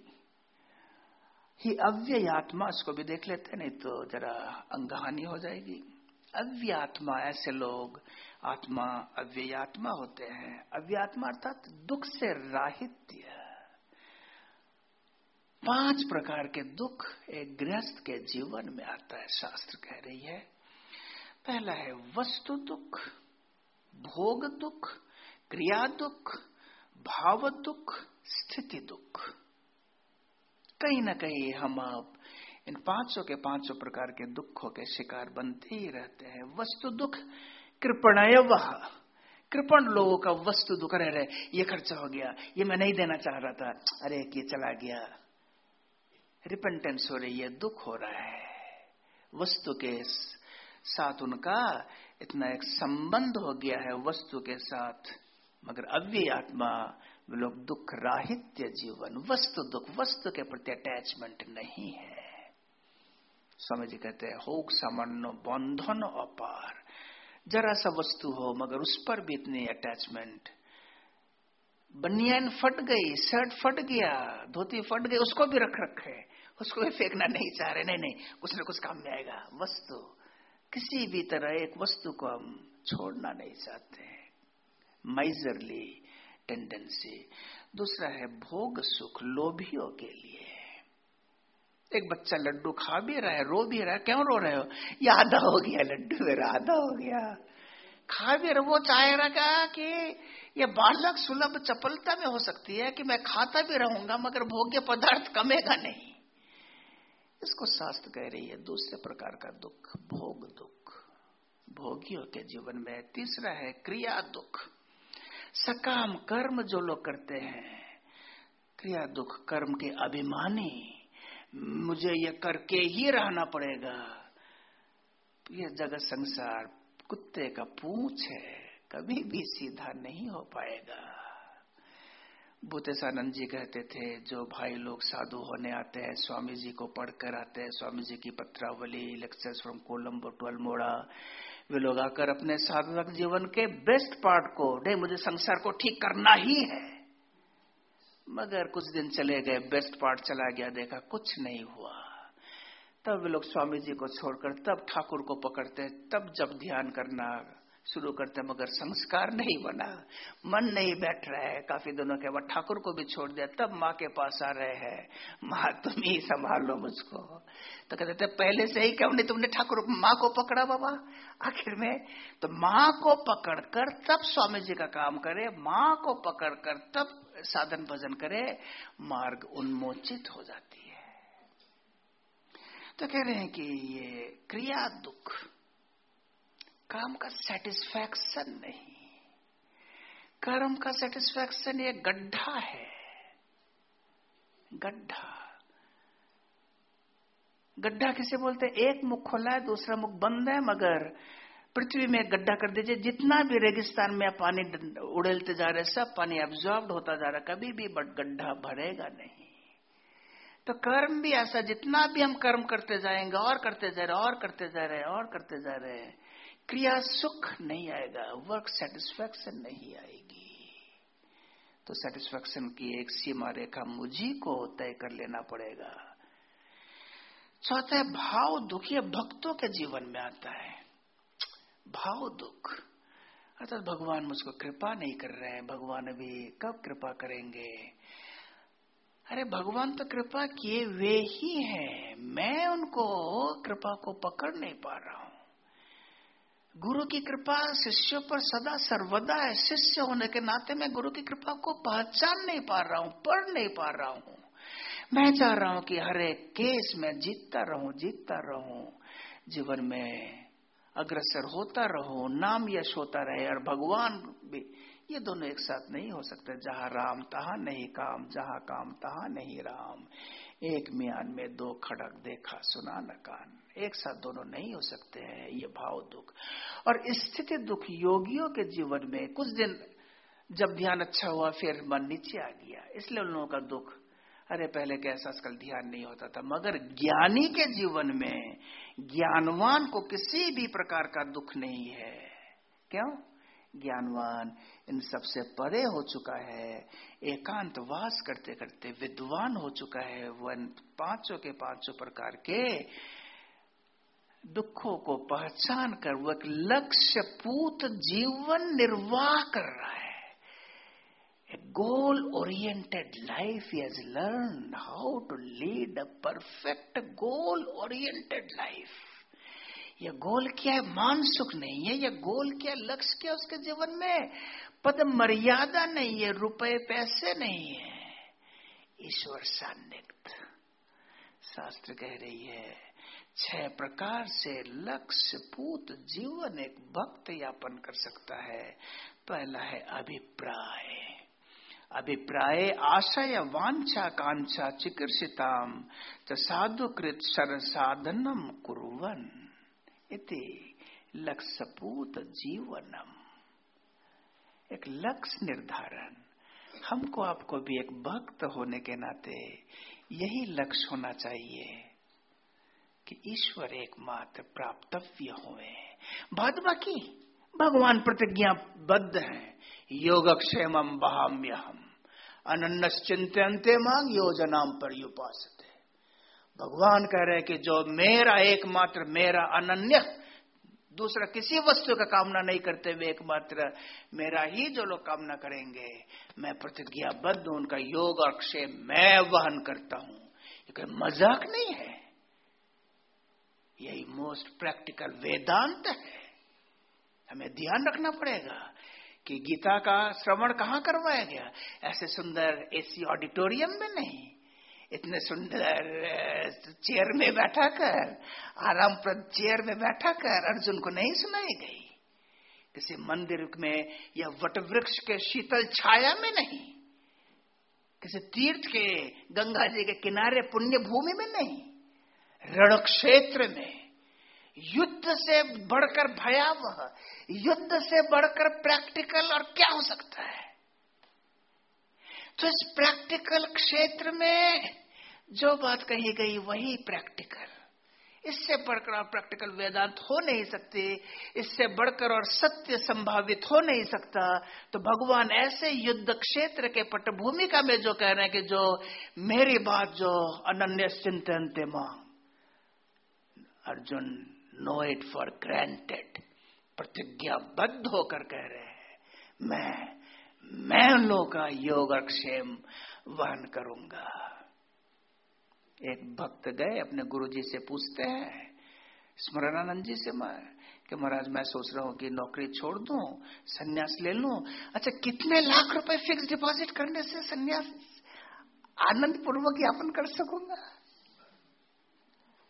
ही अव्यय आत्मा इसको भी देख लेते नहीं तो जरा अंगहानी हो जाएगी। अव्य आत्मा ऐसे लोग, आत्मा अव्यय आत्मा होते हैं। अव्य आत्मा अर्थात दुख से राहित्य। पाँच प्रकार के दुख एक गृहस्थ के जीवन में आता है, शास्त्र कह रही है। पहला है वस्तु दुख, भोग दुख, क्रिया दुख, भाव दुख, स्थिति दुख। कहीं ना कहीं हम आप इन पाँचों के पाँचों प्रकार के दुखों के शिकार बनते ही रहते हैं। वस्तु दुख कृपणय वह कृपण लोगों का वस्तु दुख रह रहे ये खर्चा हो गया, ये मैं नहीं देना चाह रहा था। अरे ये चला गया। रिपेंटेंस हो रही है, दुख हो रहा है। वस्तु के साथ उनका इतना एक संबंध हो गया है वस्तु के साथ। मगर अव्य आत्मा, वे लोग दुख राहित्य जीवन, वस्तु दुख, वस्तु के प्रति अटैचमेंट नहीं है। स्वामी जी कहते हैं हो सामान्य बंधन अपार। जरा सा वस्तु हो, मगर उस पर भी इतनी अटैचमेंट बनियान फट गई, शर्ट फट गया, धोती फट गई, उसको भी रख रखे। उसको भी फेंकना नहीं चाह रहे, नहीं नहीं कुछ ना कुछ काम में आएगा। वस्तु किसी भी तरह एक वस्तु को हम छोड़ना नहीं चाहते माइजरली टेंडेंसी दूसरा है भोग सुख लोभियों के लिए। एक बच्चा लड्डू खा भी रहा है, रो भी रहा है, क्यों रो रहे हो? ये आधा हो गया लड्डू मेरा आधा हो गया। खा भी रहा वो चाहे रहा कि ये बालक सुलभ चपलता में हो सकती है कि मैं खाता भी रहूँगा, मगर भोग्य पदार्थ कमेगा नहीं। इसको शास्त्र कह रही है, दूसरे प्रकार का दुख, भोग दुख। भोगियों के जीवन में तीसरा है क्रिया दुख। सकाम, कर्म जो लोग करते हैं, क्रिया दुख, कर्म के अभिमानी, मुझे ये करके ही रहना पड़ेगा। ये जगत संसार कुत्ते का पूछ है, कभी भी सीधा नहीं हो पाएगा। भूतेशानंद जी कहते थे, जो भाई लोग साधु होने आते हैं स्वामी जी को पढ़कर आते हैं स्वामी जी की पत्रावली lectures from Colombo to Almora वे लोग आकर अपने साधक जीवन के बेस्ट पार्ट को, नहीं, मुझे संसार को ठीक करना ही है। मगर कुछ दिन चले गए बेस्ट पार्ट चला गया, देखा कुछ नहीं हुआ। तब वे लोग स्वामी जी को छोड़कर, तब ठाकुर को पकड़ते, तब जब ध्यान करना शुरू करते मगर संस्कार नहीं बना। मन नहीं बैठ रहा है। काफ़ी दिनों के बाद ठाकुर को भी छोड़ दिया, तब माँ के पास आ रहे हैं। माँ, तुम ही संभाल मुझको। तो कहते थे, पहले से ही क्यों नहीं तुमने ठाकुर माँ को पकड़ा बाबा? आखिर में तो माँ को पकड़कर तब स्वामी जी का काम करे, माँ को पकड़कर तब साधन भजन करे, मार्ग उन्मोचित हो जाती है। तो कह रहे हैं कि ये क्रिया दुख काम का सेटिस्फैक्शन नहीं। कर्म का सेटिस्फैक्शन ये गड्ढा है। गड्ढा। गड्ढा किसे बोलते हैं? एक मुख खोला है, दूसरा मुख बंद है, मगर पृथ्वी में गड्ढा कर दीजिए, जितना भी रेगिस्तान में आप पानी उड़ेलते जा रहे सब पानी एब्जॉर्ब होता जा रहा कभी भी बट गड्ढा भरेगा नहीं। तो कर्म भी ऐसा, जितना भी हम कर्म करते जाएँगे, और करते जा रहे और करते जा रहे और करते जा रहे हैं क्रिया सुख नहीं आएगा वर्क सेटिस्फैक्शन नहीं आएगी। तो सेटिस्फैक्शन की एक सीमा रेखा मुझी को तय कर लेना पड़ेगा। चौथा, भाव दुख ये भक्तों के जीवन में आता है। भाव दुख। अर्थात भगवान मुझको कृपा नहीं कर रहे हैं, भगवान अभी कब कृपा करेंगे? अरे, भगवान तो कृपा किए वे ही हैं। मैं उनको कृपा को पकड़ नहीं पा रहा हूँ गुरु की कृपा शिष्यों पर सदा सर्वदा है। शिष्य होने के नाते मैं गुरु की कृपा को पहचान नहीं पा रहा हूँ, पढ़ नहीं पा रहा हूँ। मैं चाह रहा हूँ कि हर एक केस में जीतता रहूँ जीतता रहूँ। जीवन में अग्रसर होता रहूँ, नाम यश होता रहे और भगवान भी, ये दोनों एक साथ नहीं हो सकते। जहाँ राम, तहा नहीं काम, जहाँ काम, तहा नहीं राम। एक म्यान में दो खड़क देखा, सुना न कान। एक साथ दोनों नहीं हो सकते हैं, ये भाव दुख। और स्थिति दुख योगियों के जीवन में, कुछ दिन जब ध्यान अच्छा हुआ, फिर मन नीचे आ गया। इसलिए उन लोगों का दुख, अरे पहले कैसा कल ध्यान नहीं होता था। मगर ज्ञानी के जीवन में, ज्ञानवान को किसी भी प्रकार का दुख नहीं है। क्यों? ज्ञानवान इन सबसे परे हो चुका है एकांत वास करते करते विद्वान हो चुका है वह पाँचों के पाँचों प्रकार के दुखों को पहचान कर वो एक लक्ष्य पूत जीवन निर्वाह कर रहा है। Goal oriented life has learn how to lead a perfect goal oriented life यह गोल क्या है? मान सुख नहीं है। यह गोल क्या लक्ष्य क्या उसके जीवन में? पद मर्यादा नहीं है। रुपए पैसे नहीं है। ईश्वर सान्निध्य। शास्त्र कह रही है छह प्रकार से लक्ष्य पूत जीवन एक भक्त यापन कर सकता है। पहला है अभिप्राय। अभिप्राय आशय वांछा कांक्षा, चिकित्सिताम, च साधुकृत सर साधनम कुरन इति लक्ष्यपूत जीवनम। एक लक्ष्य निर्धारण। हमको आपको भी एक भक्त होने के नाते यही लक्ष्य होना चाहिए। कि ईश्वर एकमात्र प्राप्तव्य हुए बाद बाकी, भगवान प्रतिज्ञाबद्ध है। योगक्षेम बहाम्य हम अनन्नश्चिंत्यंते मांग योजनाम पर उपास भगवान कह रहे हैं कि जो मेरा एकमात्र, मेरा अनन्य, दूसरा किसी वस्तु का कामना नहीं करते हुए एकमात्र, मेरा ही जो लोग कामना करेंगे, मैं प्रतिज्ञाबद्ध हूँ, उनका योग और क्षय मैं वहन करता हूँ। ये कोई मज़ाक नहीं है। यही मोस्ट प्रैक्टिकल वेदांत है। हमें ध्यान रखना पड़ेगा कि गीता का श्रवण कहाँ करवाया गया? ऐसे सुंदर एसी ऑडिटोरियम में नहीं। इतने सुंदर चेयर में बैठा कर आराम प्रद चेयर में बैठा कर अर्जुन को नहीं सुनाई गई। किसी मंदिर में या वट वृक्ष के शीतल छाया में नहीं। किसी तीर्थ के, गंगा जी के किनारे पुण्य भूमि में नहीं। रण क्षेत्र में युद्ध से बढ़कर भयावह, युद्ध से बढ़कर प्रैक्टिकल और क्या हो सकता है? तो इस प्रैक्टिकल क्षेत्र में जो बात कही गई वही प्रैक्टिकल। इससे बढ़कर और प्रैक्टिकल वेदांत हो नहीं सकते, इससे बढ़कर और सत्य संभावित हो नहीं सकता तो भगवान ऐसे युद्ध क्षेत्र के पटभूमिका में जो कह रहे हैं कि जो मेरी बात जो अनन्य चिंतन माँ Arjun know it for granted प्रतिज्ञाबद्ध होकर कह रहे हैं, मैं मैं उन लोगों का योग और क्षेम वहन करूँगा. एक भक्त गए, अपने गुरु जी से पूछते हैं, स्मरणानंद जी से मैं कि महाराज मैं सोच रहा हूँ कि नौकरी छोड़ दू, सन्यास ले लू। अच्छा कितने लाख रुपए फिक्स डिपॉजिट करने से सन्यास आनंद पूर्वक यापन कर सकूँगा?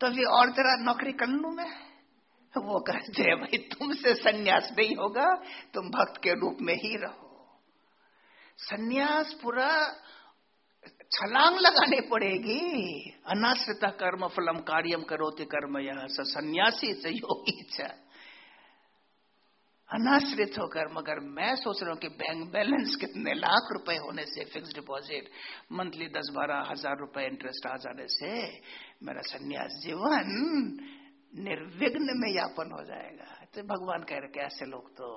तो अभी और जरा नौकरी कर लू मैं? वो कहते हैं भाई, तुमसे सन्यास नहीं होगा, तुम भक्त के रूप में ही रहो। सन्यास पूरा छलांग लगाने पड़ेगी। अनाश्रिता कर्म फलम कार्यम करोति कर्म यह सन्यासी से योगी अनाश्रित होकर, मगर मैं सोच रहा हूँ कि बैंक बैलेंस कितने लाख रुपए होने से फिक्स डिपॉजिट मंथली दस बारह हज़ार रुपए इंटरेस्ट आ जाने से, मेरा सन्यास जीवन निर्विघ्न में यापन हो जाएगा। तो भगवान कह रहे कि ऐसे लोग तो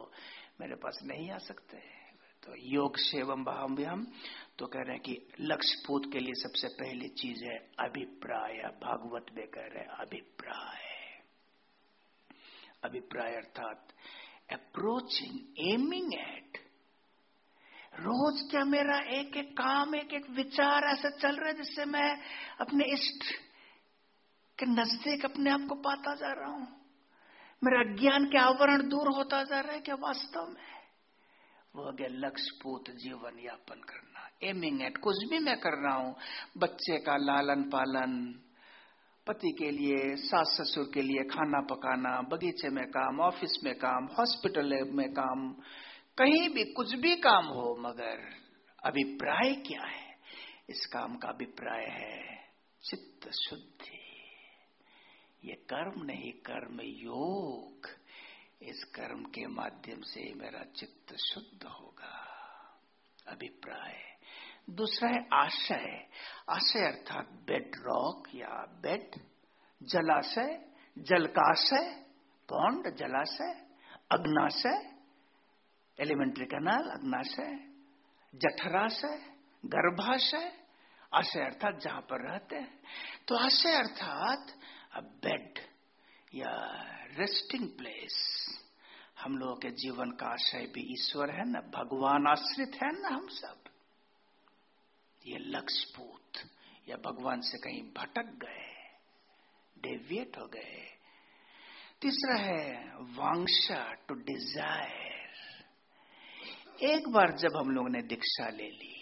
मेरे पास नहीं आ सकते। तो योग सेवम भाव भी हम तो कह रहे हैं कि लक्ष्य पूत के लिए सबसे पहली चीज़ है अभिप्राय। भागवत में कह रहे हैं अभिप्राय। अभिप्राय अर्थात अप्रोचिंग एमिंग एट रोज क्या मेरा एक एक काम, एक एक विचार ऐसा चल रहा है जिससे मैं अपने इष्ट के नज़दीक अपने आप को पाता जा रहा हूँ? मेरा ज्ञान के आवरण दूर होता जा रहा है क्या वास्तव में? वो गया लक्ष्यपूत जीवन यापन करना एमिंग एट कुछ भी मैं कर रहा हूँ, बच्चे का लालन पालन पति के लिए, सास ससुर के लिए खाना पकाना, बगीचे में काम, ऑफ़िस में काम, हॉस्पिटल में काम, कहीं भी कुछ भी काम हो, मगर अभिप्राय क्या है? इस काम का अभिप्राय है चित्त शुद्धि। ये कर्म नहीं, कर्म योग। इस कर्म के माध्यम से मेरा चित्त शुद्ध होगा। अभिप्राय। दूसरा है आशय। आशय अर्थात बेड रॉक या बेड जलाशय जल का आशय पौंड जलाशय, अग्नाशय एलिमेंट्री कैनाल अग्नाशय, जठराशय, गर्भाशय, आशय अर्थात जहाँ पर रहते हैं। तो आशय अर्थात बेड या रेस्टिंग प्लेस हम लोगों के जीवन का आशय भी ईश्वर है, ना भगवान आश्रित है, ना हम सब। ये लक्ष्यपूत या भगवान से कहीं भटक गए डेविएट हो गए। तीसरा है वांशा टू डिज़ायर एक बार जब हम लोग ने दीक्षा ले ली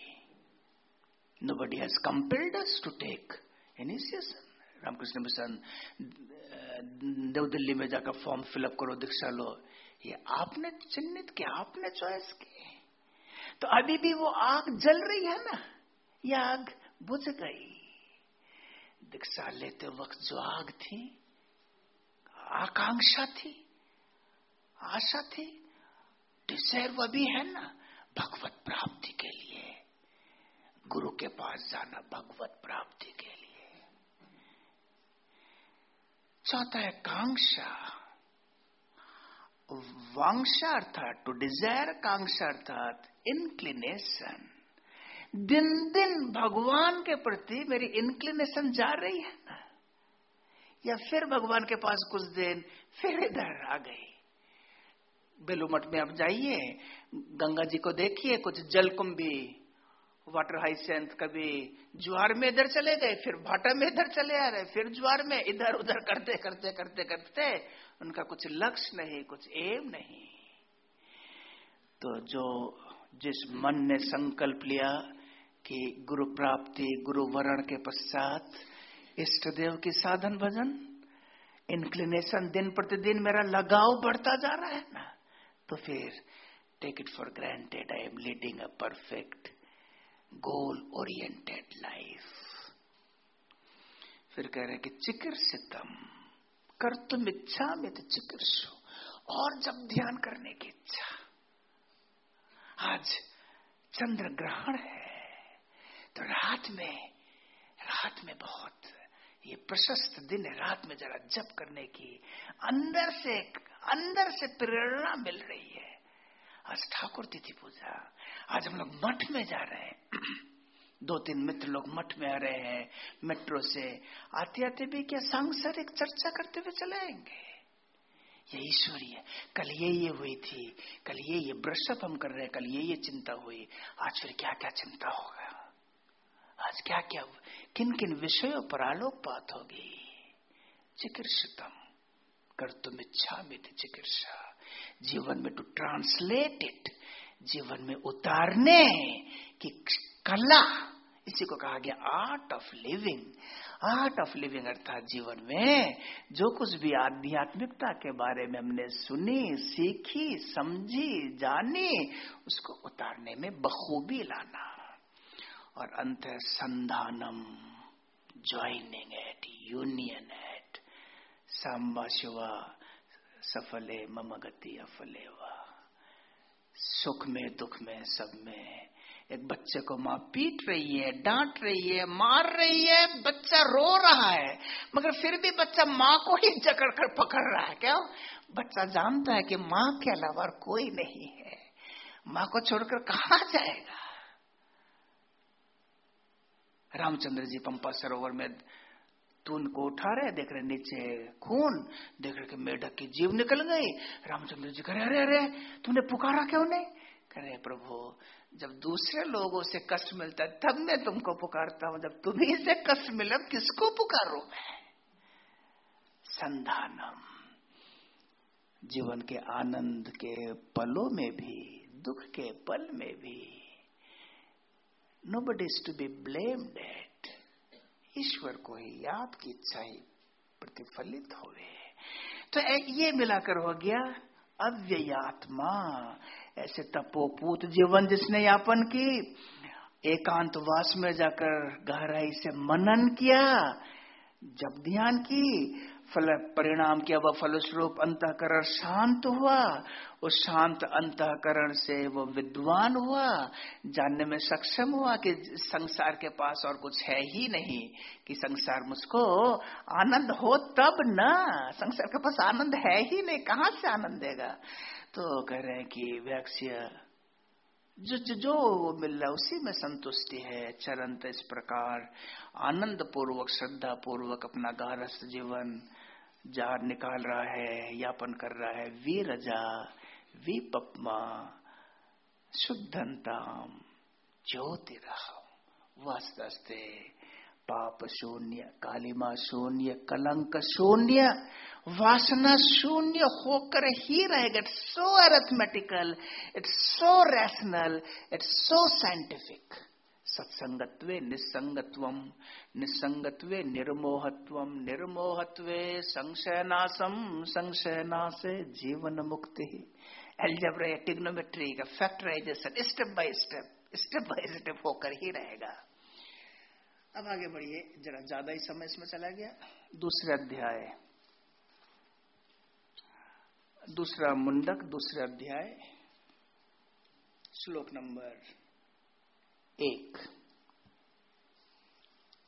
nobody has compelled to take initiation Ramakrishna mission देव दिल्ली में जाकर फॉर्म फिलअप करो, दीक्षा लो। ये आपने चिन्हित किया, आपने चॉइस की। तो अभी भी वो आग जल रही है ना? ये आग बुझ गई। दीक्षा लेते वक्त जो आग थी, आकांक्षा थी, आशा थी डिज़ायर वह भी है ना भगवत प्राप्ति के लिए। गुरु के पास जाना भगवत प्राप्ति के लिए। चौथा है कांक्षा। वांक्षा अर्थात टू डिज़ायर कांक्षा अर्थात इंक्लिनेशन दिन दिन भगवान के प्रति मेरी इंक्लिनेशन जा रही है ना। या फिर भगवान के पास कुछ दिन फिर इधर आ गई बेलूमठ में आप जाइए, गंगा जी को देखिए, कुछ जलकुंभी वाटर हाइसेंथ कभी ज्वार में इधर चले गए, फिर भाटा में इधर चले आ रहे, फिर ज्वार में इधर उधर करते करते करते करते, उनका कुछ लक्ष्य नहीं, कुछ एम नहीं। तो जो जिस मन ने संकल्प लिया कि गुरु प्राप्ति गुरु वरण के पश्चात इष्ट देव की साधन भजन इंक्लिनेशन दिन प्रतिदिन मेरा लगाव बढ़ता जा रहा है ना तो फिर take it for granted I am leading a perfect goal oriented life फिर कह रहे कि चिकित्सितम, कर तुम इच्छा में तो चिकित्सु और जब ध्यान करने की इच्छा। आज चंद्र ग्रहण है तो रात में रात में बहुत, ये प्रशस्त दिन है रात में जरा जप करने की। अंदर से अंदर से प्रेरणा मिल रही है। आज ठाकुर तिथि पूजा। आज हम लोग मठ में जा रहे हैं। दो तीन मित्र लोग मठ में आ रहे हैं, मेट्रो से। आते आते भी क्या सांसारिक चर्चा करते हुए चले आएँगे? ये ईश्वरीय, कल ये ये हुई थी, कल ये ये ब्रशअप हम कर रहे हैं, कल ये ये चिंता हुई। आज फिर क्या क्या चिंता होगा? आज क्या क्या किन किन विषयों पर आलोकपात होगी? चिकित्सतम कर तुम इच्छा में चिकित्सा। जीवन में टू ट्रांसलेट इट जीवन में उतारने की कला। इसी को कहा गया art of living art of living अर्थात जीवन में जो कुछ भी आध्यात्मिकता के बारे में हमने सुनी, सीखी, समझी, जानी, उसको उतारने में बखूबी लाना। और अंत है संधानम joining at union at Samba Shiva, सफले मम गति अफले सुख में, दुख में, सब में। एक बच्चे को माँ पीट रही है, डांट रही है, मार रही है, बच्चा रो रहा है। मगर फिर भी बच्चा माँ को ही जकड़ कर पकड़ रहा है, क्या? बच्चा जानता है कि माँ के अलावा कोई नहीं है। माँ को छोड़कर कहा जाएगा? रामचंद्र जी पंपा सरोवर में तून को उठा रहे, देख रहे नीचे खून, देख रहे कि मेढक की जीव निकल गई। रामचंद्र जी करे अरे अरे, तूने पुकारा क्यों नहीं? करे प्रभु, जब दूसरे लोगों से कष्ट मिलता है, तब मैं तुमको पुकारता हूँ। जब तुम्ही से कष्ट मिले किसको पुकारू मैं? संधानम। जीवन के आनंद के पलों में भी, दुख के पल में भी no but is to be blamed at ईश्वर को ही याद की इच्छा ही प्रतिफलित हुए तो ये मिलाकर हो गया अव्ययात्मा। ऐसे तपोपूत जीवन जिसने यापन की एकांतवास में जाकर गहराई से मनन किया, जब ध्यान की फल परिणाम किया वह फलस्वरूप अंतकरण शांत हुआ। उस शांत अंतकरण से वो विद्वान हुआ। जानने में सक्षम हुआ कि संसार के पास और कुछ है ही नहीं कि संसार मुझको आनंद हो तब ना। संसार के पास आनंद है ही नहीं कहाँ से आनंद देगा? तो कह रहे हैं कि व्याक्ष्य जो जो, मिल रहा है उसी में संतुष्टि है चरंत इस प्रकार। आनंद पूर्वक श्रद्धा पूर्वक अपना गारस्थ जीवन जार निकाल रहा है, यापन कर रहा है वीरजा विपमा शुद्धंताम ज्योतिरा वास्तस्ते पाप शून्य, कालिमा शून्य, कलंक शून्य, वासना शून्य होकर ही रहेगा। It's so arithmetical it's so rational it's so scientific सत्संगत्वे निस्संगत्वम, निस्संगत्वे निर्मोहत्वम, निर्मोहत्वे संशयनाशम संशयनाशे जीवन मुक्ति एल्जेब्रा टिग्नोमेट्री का factorization step by step step by step होकर ही रहेगा। अब आगे बढ़िए, जरा ज़्यादा ही समय इसमें चला गया। दूसरे अध्याय। दूसरा मुंडक, दूसरे अध्याय। श्लोक नंबर एक।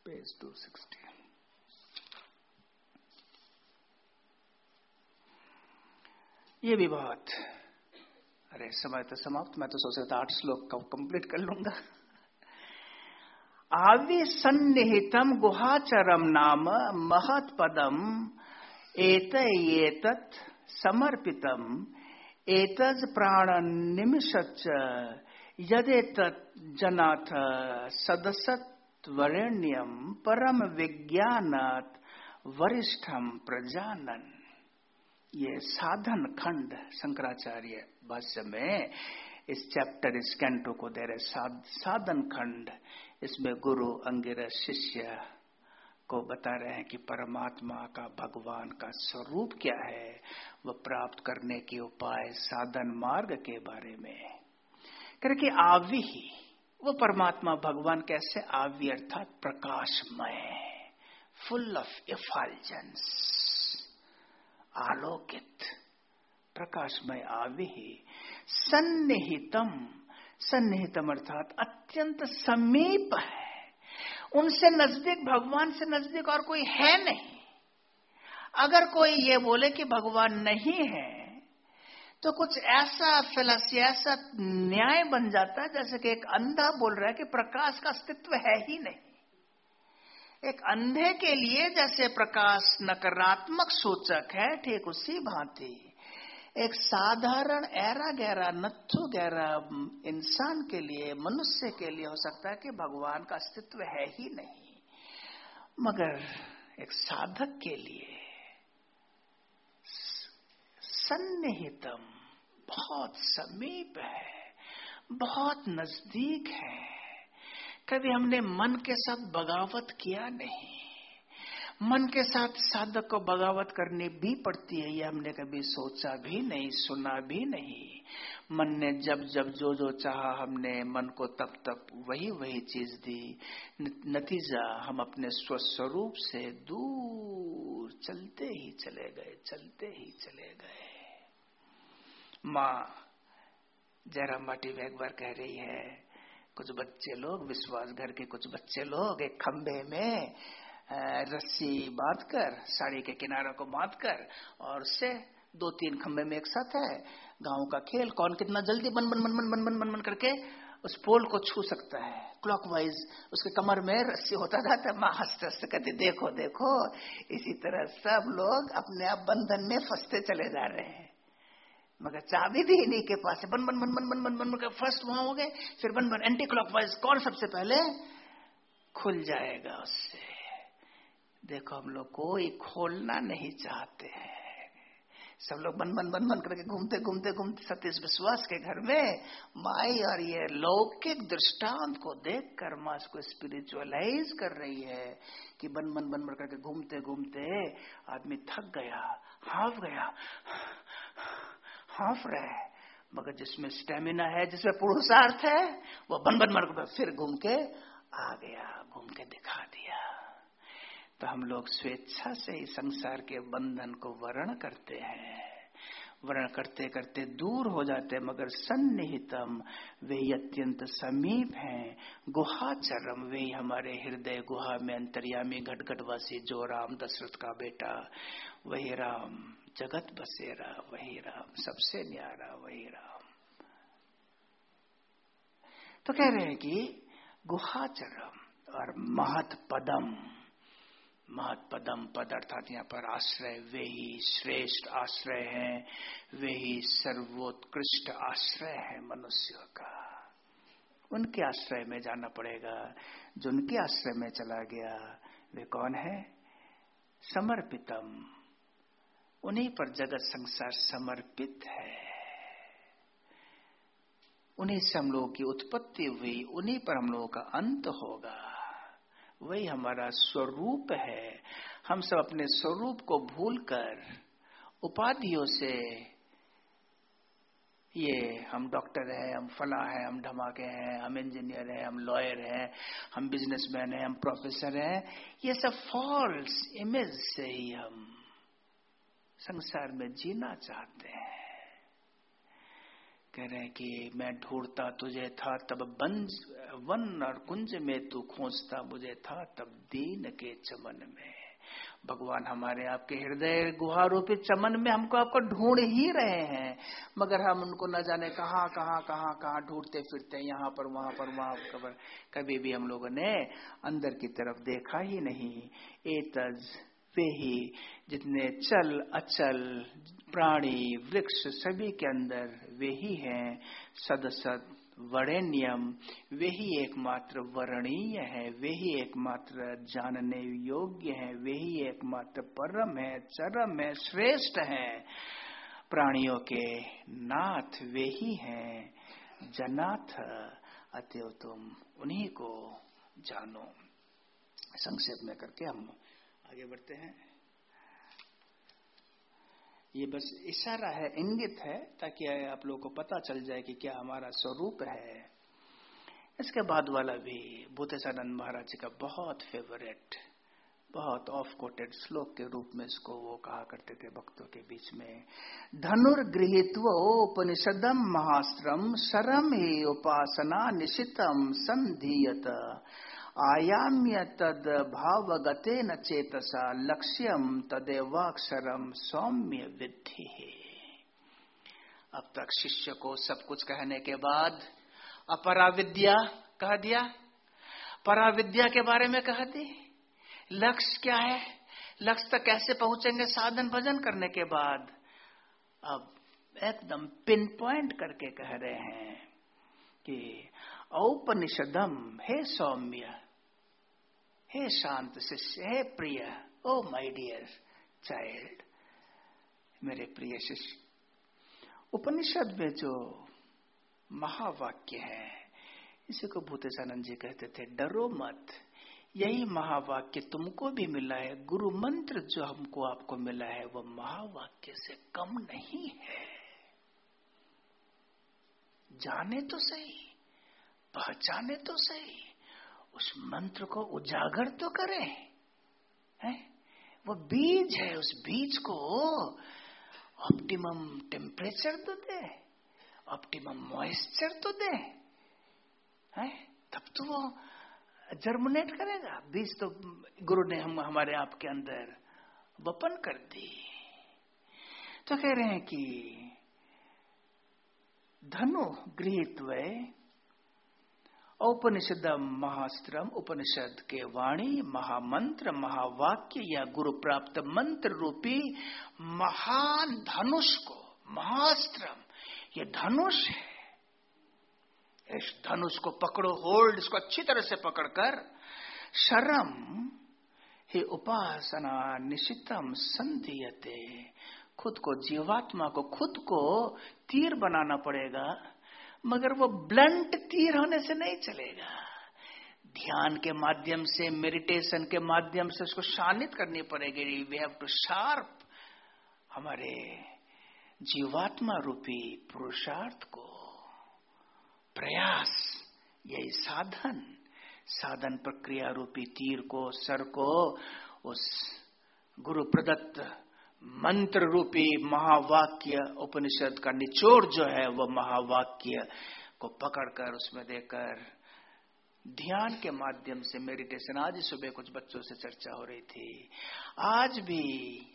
पेज टू सिक्सटी ये भी बहुत अरे, समय तो समाप्त। मैं तो सोच रहा था आठ श्लोक का कंप्लीट कर लूँगा। आविसन्निहितम गुहाचरम नाम महत पदम एत समर्पितम एतज प्राण निमिषच यदे जनाथ सदसत वरेण्यम परम विज्ञानात वरिष्ठम प्रजानन। ये साधन खंड शंकराचार्य भाष्य में इस चैप्टर इस कैंटो को दे रहे साध, साधन खंड इसमें गुरु अंगिर शिष्य को बता रहे हैं कि परमात्मा का भगवान का स्वरूप क्या है वह प्राप्त करने के उपाय साधन मार्ग के बारे में। करके आवी ही। वो परमात्मा भगवान कैसे आवी अर्थात प्रकाशमय फुल ऑफ़ इफालजेंस आलोकित, प्रकाशमय आवी ही। सन्निहितम सन्निहितम अर्थात अत्यंत समीप है। उनसे नज़दीक, भगवान से नज़दीक और कोई है नहीं। अगर कोई ये बोले कि भगवान नहीं है तो कुछ ऐसा फिलसी, ऐसा न्याय बन जाता है, जैसे कि एक अंधा बोल रहा है कि प्रकाश का अस्तित्व है ही नहीं। एक अंधे के लिए जैसे प्रकाश नकारात्मक सूचक है, ठीक उसी भांति एक साधारण ऐरा गहरा नथु गहरा इंसान के लिए, मनुष्य के लिए हो सकता है कि भगवान का अस्तित्व है ही नहीं। मगर एक साधक के लिए सन्निहितम बहुत समीप है, बहुत नज़दीक है। कभी हमने मन के साथ बगावत किया नहीं। मन के साथ साधक को बगावत करनी भी पड़ती है, ये हमने कभी सोचा भी नहीं, सुना भी नहीं। मन ने जब जब जो जो चाहा हमने, मन को तब तक वही वही चीज़ दी। नतीजा हम अपने स्वस्वरूप से दूर चलते ही चले गए, चलते ही चले गए। माँ जरा माटी एक बार कह रही है, कुछ बच्चे लोग, विश्वास घर के कुछ बच्चे लोग एक खंबे में रस्सी बाँध कर साड़ी के किनारों को बाँध कर और उससे दो तीन खंबे में एक साथ है, गाँव का खेल, कौन कितना जल्दी बन बन बन बन बन बन बन बन करके उस पोल को छू सकता है। क्लॉकवाइज उसके कमर में रस्सी होता जाता है, माँ हँसते हँसते कहते, देखो देखो, इसी तरह सब लोग अपने आप बंधन में फंसते चले जा रहे हैं। मगर चाबी भी इन्हीं के पास है बन बन बन बन बन बन बन मगर फ़र्स्ट वहाँ हो गए फिर बन बन एंटी क्लॉकवाइज कौन सबसे पहले खुल जाएगा उससे देखो हम लोग कोई खोलना नहीं चाहते हैं सब लोग बन बन बन बन करके घूमते घूमते घूमते सतीश विश्वास के घर में माई और ये लौकिक दृष्टांत को देख कर माँ इसको स्पिरिचुअलाइज कर रही है कि बन बन बन बन करके घूमते घूमते आदमी थक गया हाफ़ गया हाफ़ रहे मगर जिसमें स्टेमिना है, जिसमें पुरुषार्थ है, वो बन बन बन फिर घूम के आ गया, घूम के दिखा दिया। तो हम लोग स्वेच्छा से ही संसार के बंधन को वर्ण करते हैं। वर्ण करते करते दूर हो जाते मगर सन्निहितम, वे अत्यंत समीप हैं। गुहाचरम, वे हमारे हृदय गुहा में अंतर्यामी घटघटवासी जो राम दशरथ का बेटा, वही राम। जगत बसेरा वही राम, सबसे न्यारा, वही राम। तो कह रहे हैं कि गुहाचरम और महत पदम महत पदम पद अर्थात यहाँ पर आश्रय, वे ही श्रेष्ठ आश्रय है, वे ही सर्वोत्कृष्ट आश्रय है मनुष्य का। उनके आश्रय में जाना पड़ेगा, जो उनके आश्रय में चला गया, वे कौन है? समर्पितम। उन्हीं पर जगत संसार समर्पित है। उन्हीं से हम लोगों की उत्पत्ति हुई, उन्हीं पर हम लोगों का अंत होगा। वही हमारा स्वरूप है। हम सब अपने स्वरूप को भूलकर उपाधियों से ये हम डॉक्टर हैं, हम फला हैं, हम धमाके हैं, हम इंजीनियर हैं, हम लॉयर हैं, हम बिजनेसमैन हैं, हम प्रोफेसर हैं। ये सब फॉल्स इमेज से ही हम संसार में जीना चाहते हैं। कह रहे हैं कि मैं ढूंढता तुझे था, तब बंज, वन और कुंज में तू खोजता मुझे था, तब दीन के चमन में। भगवान हमारे आपके हृदय गुहा रूपी चमन में हमको आपको ढूंढ ही रहे हैं। मगर हम उनको न जाने कहाँ कहाँ कहाँ कहाँ ढूंढते फिरते यहाँ पर, वहाँ पर वहाँ पर। कभी भी हम लोगों ने अंदर की तरफ़ देखा ही नहीं। एतज वे ही जितने चल अचल प्राणी, वृक्ष सभी के अंदर वे ही हैं। सदसद वरेण्यम वे ही एकमात्र वर्णीय है, वे ही एकमात्र जानने योग्य है, वे ही एकमात्र परम है, चरम है, श्रेष्ठ है। प्राणियों के नाथ वे ही है। जनाथ अतव तुम उन्हीं को जानो। संक्षेप में करके हम आगे बढ़ते हैं। ये बस इशारा है, इंगित है, ताकि आप लोगों को पता चल जाए कि क्या हमारा स्वरूप है। इसके बाद वाला भी भूतेशानंद महाराज जी का बहुत फेवरेट बहुत ऑफ़ कोटेड श्लोक के रूप में इसको वो कहा करते थे भक्तों के बीच में। धनुर्गृहित्व उपनिषदम महाश्रम शरम ही उपासना निशितम संधीयत। आयाम्य तद भावगते न चेतसा लक्ष्यम तदेवाक्षरम सौम्य विद्धि अब तक शिष्य को सब कुछ कहने के बाद अपराविद्या कह दिया। पराविद्या के बारे में कह दी। लक्ष्य क्या है? लक्ष्य तक कैसे पहुँचेंगे साधन भजन करने के बाद? अब एकदम पिन पॉइंट करके कह रहे हैं कि औपनिषदम, हे सौम्य हे शांत शिष्य, हे प्रिय, ओ माय डियर चाइल्ड, मेरे प्रिय शिष्य। उपनिषद में जो महावाक्य है, इसी को भूतेशानंद जी कहते थे, डरो मत। यही महावाक्य तुमको भी मिला है, गुरु मंत्र जो हमको आपको मिला है वह महावाक्य से कम नहीं है। जाने तो सही, पहचाने तो सही उस मंत्र को उजागर तो करें, है? वो बीज है, उस बीज को ऑप्टिमम टेम्परेचर तो दे ऑप्टिमम मॉइस्चर तो दे, है? तब तो वो जर्मिनेट करेगा। बीज तो गुरु ने हम, हमारे आपके अंदर वपन कर दी। तो कह रहे हैं कि धनु गृहित औपनिषद महास्त्रम, उपनिषद के वाणी, महामंत्र, महावाक्य या गुरु प्राप्त मंत्र रूपी महान धनुष को, महास्त्रम, ये धनुष है। इस धनुष को पकड़ो, होल्ड इसको अच्छी तरह से पकड़कर, शरम, ही उपासना निशितम संधियते, खुद को जीवात्मा को, खुद को तीर बनाना पड़ेगा। मगर वो ब्लंट तीर होने से नहीं चलेगा। ध्यान के माध्यम से मेडिटेशन के माध्यम से उसको शानित करनी पड़ेगी। वी हैव टू शार्प हमारे जीवात्मा रूपी पुरुषार्थ को। प्रयास, यही साधन। साधन प्रक्रिया रूपी तीर को, सर को, उस गुरु प्रदत्त मंत्र रूपी महावाक्य उपनिषद का निचोड़ जो है वह महावाक्य को पकड़कर उसमें देकर ध्यान के माध्यम से मेडिटेशन। आज सुबह कुछ बच्चों से चर्चा हो रही थी। आज भी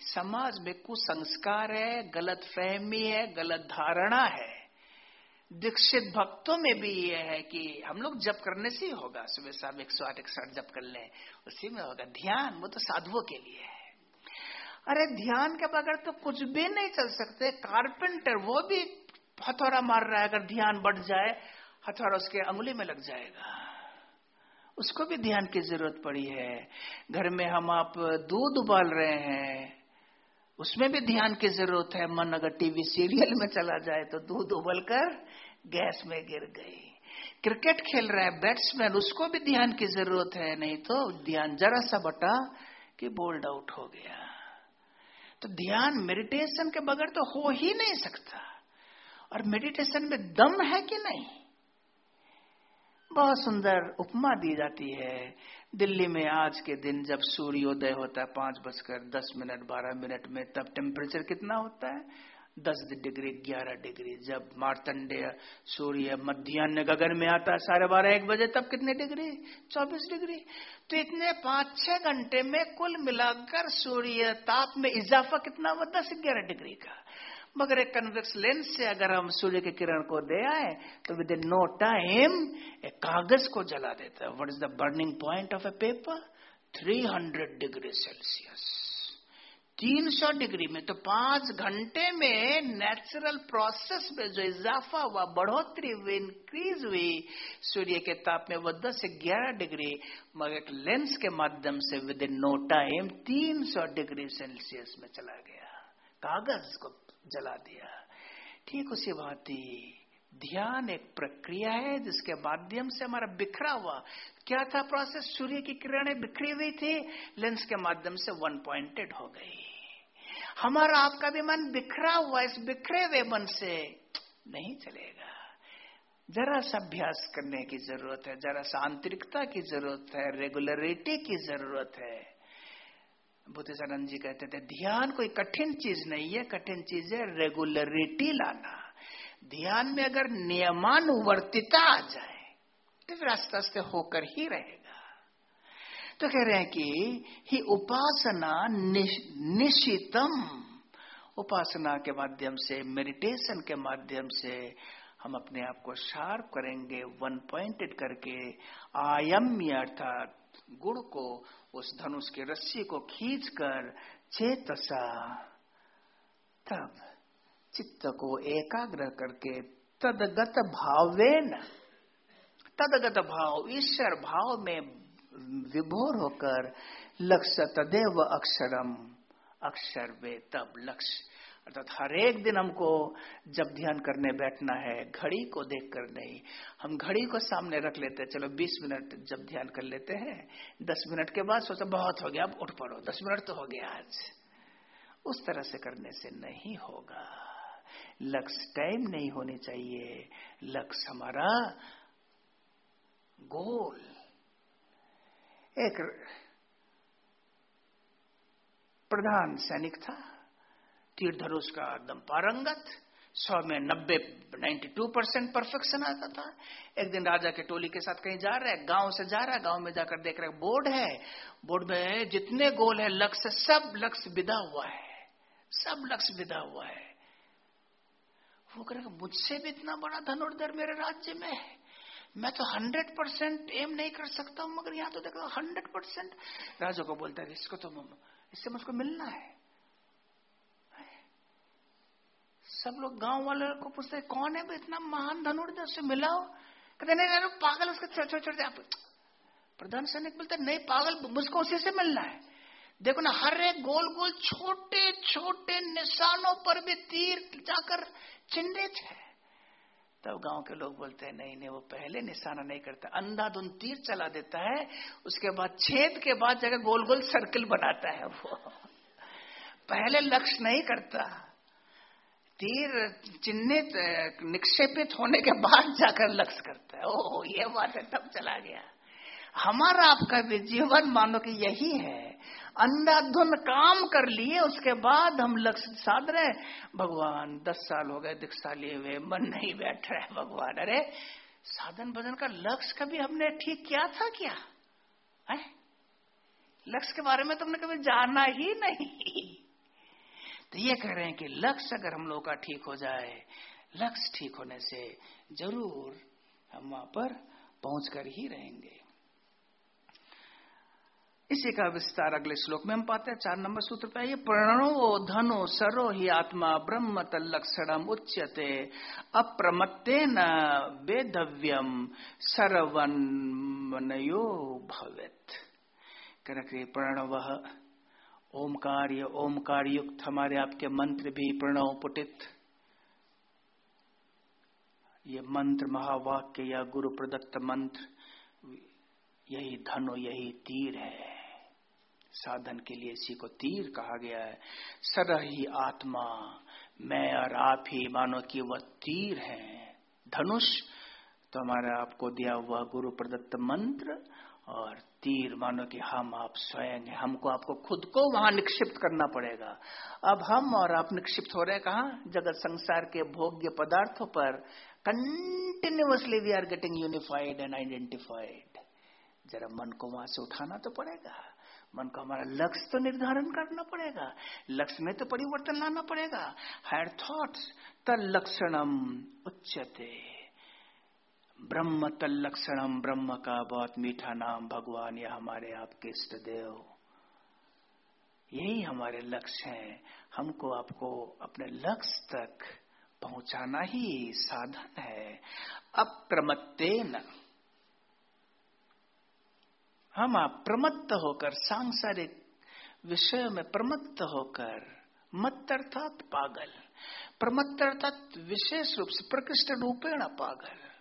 समाज में कुछ संस्कार है, गलत फहमी है, गलत धारणा है। दीक्षित भक्तों में भी यह है कि हम लोग जप करने से ही होगा। सुबह शाम एक सौ आठ, एक इकसठ जप कर लें, उसी में होगा। ध्यान वो तो साधुओं के लिए है। अरे ध्यान के बगैर तो कुछ भी नहीं चल सकते। कारपेंटर वो भी हथौड़ा मार रहा है, अगर ध्यान बढ़ जाए, हथौड़ा उसके अंगुली में लग जाएगा। उसको भी ध्यान की ज़रूरत पड़ी है। घर में हम आप दूध उबाल रहे हैं, उसमें भी ध्यान की ज़रूरत है। मन अगर टीवी सीरियल में चला जाए तो दूध उबल कर गैस में गिर गई। क्रिकेट खेल रहा है, बैट्समैन, उसको भी ध्यान की ज़रूरत है। नहीं तो ध्यान जरा सा बटा कि बोल्ड आउट हो गया। तो ध्यान मेडिटेशन के बगैर तो हो ही नहीं सकता। और मेडिटेशन में दम है कि नहीं? बहुत सुंदर उपमा दी जाती है। दिल्ली में आज के दिन जब सूर्योदय होता है, पाँच बजकर दस मिनट, बारह मिनट में, तब टेम्परेचर कितना होता है? दस डिग्री, ग्यारह डिग्री, जब मार्तंडेय, सूर्य, मध्यान्ह गगन में आता है, साढ़े बारह, एक बजे, तब कितने डिग्री? चौबीस डिग्री। तो इतने पाँच छह घंटे में कुल मिलाकर सूर्य ताप में इजाफा कितना हुआ? दस, ग्यारह डिग्री का। मगर एक कन्वेक्स लेंस से अगर हम सूर्य के किरण को दे आए तो विद इन नो टाइम एक कागज़ को जला देता है। What is the burning point of a paper 300 degree Celsius 300 degree में तो पाँच घंटे में नेचुरल प्रोसेस में जो इजाफा हुआ, बढ़ोतरी हुई इंक्रीज हुई, सूर्य के ताप में वो 10 से 11 डिग्री, मगर एक लेंस के माध्यम से within no time 300 degree Celsius में चला गया। कागज़ को जला दिया। ठीक उसी बात ही। ध्यान एक प्रक्रिया है जिसके माध्यम से हमारा बिखरा हुआ। क्या था प्रोसेस सूर्य की किरणें बिखरी हुई थी। लेंस के माध्यम से वन पॉइंटेड हो गई। हमारा आपका भी मन बिखरा हुआ इस बिखरे हुए मन से नहीं चलेगा। जरा सा अभ्यास करने की ज़रूरत है, जरा सा आंतरिकता की ज़रूरत है, रेगुलरिटी की ज़रूरत है। बुद्धिशानंद जी कहते थे, ध्यान कोई कठिन चीज़ नहीं है, कठिन चीज़ है रेगुलरिटी लाना। ध्यान में अगर नियमानुवर्तिता आ जाए तो फिर आस्ते आस्ते होकर ही रहेगा। तो कह रहे हैं कि ही उपासना निशितम। उपासना के माध्यम से मेडिटेशन के माध्यम से हम अपने आप को शार्प करेंगे वन पॉइंटेड करके, आयम्य अर्थात गुड़ को, उस धनुष की रस्सी को खींचकर चेतसा, तब चित्त को एकाग्र करके तदगत भावेन, तदगत भाव, ईश्वर भाव में विभोर होकर लक्ष्य तदेव अक्षरम, अक्षर वे तब लक्ष्य। अर्थात हर एक दिन हमको जब ध्यान करने बैठना है, घड़ी को देख कर नहीं, हम घड़ी को सामने रख लेते हैं। चलो 20 मिनट जब ध्यान कर लेते हैं 10 मिनट के बाद सोचा, बहुत हो गया, अब उठ पड़ो 10 मिनट तो हो गया आज। उस तरह से करने से नहीं होगा। लक्ष्य टाइम नहीं होनी चाहिए। लक्ष्य हमारा गोल। एक प्रधान सैनिक था तीर का एकदम पारंगत, सौ में नब्बे, नाइन्टी टू परसेंट परफेक्शन आता था। एक दिन राजा के टोली के साथ कहीं जा रहा है, गाँव से जा रहा है, गाँव में जाकर देख रहा है, बोर्ड है, बोर्ड में जितने गोल है, लक्ष्य, सब लक्ष्य विदा हुआ है, सब लक्ष्य विदा हुआ है। वो कह मुझसे भी इतना बड़ा धनुर्धर मेरे राज्य में है। मैं तो हंड्रेड परसेंट एम नहीं कर सकता हूँ, मगर यहाँ तो देखो हंड्रेड परसेंट राजा को बोलता है, इसको तो इससे मुझको मिलना है। सब लोग गाँव वाले को पूछते कौन है इतना महान धनुर्धर से मिलाओ। कहते नहीं नहीं पागल उसके छोटे आप प्रधान सैनिक बोलते नहीं, पागल, मुझको उसी से मिलना है। देखो ना, हर एक गोल गोल छोटे छोटे निशानों पर भी तीर जाकर चिन्हित है तब गाँव के लोग बोलते हैं, नहीं नहीं, वो पहले निशाना नहीं करता। अंधाधुन तीर चला देता है, उसके बाद छेद के बाद जगह गोल गोल सर्कल बनाता है वो। पहले लक्ष्य नहीं करता। तीर चिन्हित, निक्षेपित होने के बाद जाकर लक्ष्य करता है। ओह, ये बात है, तब चला गया। हमारा आपका जीवन मानो कि यही है। अंधाधुन काम कर लिए, उसके बाद हम लक्ष्य साध रहे भगवान, दस साल हो गए दीक्षा लिए हुए, मन नहीं बैठ रहा है भगवान। अरे, साधन भजन का लक्ष्य कभी हमने ठीक किया था क्या? है? लक्ष्य के बारे में तुमने कभी जाना ही नहीं। तो ये कह रहे हैं कि लक्ष्य अगर हम लोग का ठीक हो जाए, लक्ष्य ठीक होने से ज़रूर हम वहाँ पर पहुंचकर ही रहेंगे। इसी का विस्तार अगले श्लोक में हम पाते हैं। चार नंबर सूत्र पे ये प्रणो धनो सरो ही आत्मा ब्रह्म तलक्षणम उच्यते अप्रमत्ते न वेदव्यम सरवन्मनयो भवेत। कहना प्रणव ओमकार या ओमकार युक्त हमारे आपके मंत्र भी प्रणव पुटित। ये मंत्र महावाक्य या गुरु प्रदत्त मंत्र, यही धनो, यही तीर है। साधन के लिए इसी को तीर कहा गया है। सर ही आत्मा, मैं और आप ही मानो कि वह तीर है। धनुष तो हमारा आपको दिया हुआ गुरु प्रदत्त मंत्र और तीर मानो कि हम आप स्वयं हैं। हमको आपको खुद को वहाँ निक्षिप्त करना पड़ेगा। अब हम और आप निक्षिप्त हो रहे हैं कहा? जगत संसार के भोग्य पदार्थों पर। Continuously we are getting unified and identified जरा मन को वहाँ से उठाना तो पड़ेगा। मन को हमारा लक्ष्य तो निर्धारण करना पड़ेगा, लक्ष्य में तो परिवर्तन लाना पड़ेगा। हायर थॉट्स तलक्षणम उच्चते ब्रह्म तलक्षणम ब्रह्म का बहुत मीठा नाम, भगवान या हमारे आपके इष्ट देव यही हमारे लक्ष्य हैं। हमको आपको अपने लक्ष्य तक पहुंचाना ही साधन है। अप्रमत्तेन। हम आप प्रमत्त होकर, सांसारिक विषय में प्रमत्त होकर मत अर्थात पागल। प्रमत्त अर्थात विशेष रूप से प्रकृष्ट रूपेण पागल।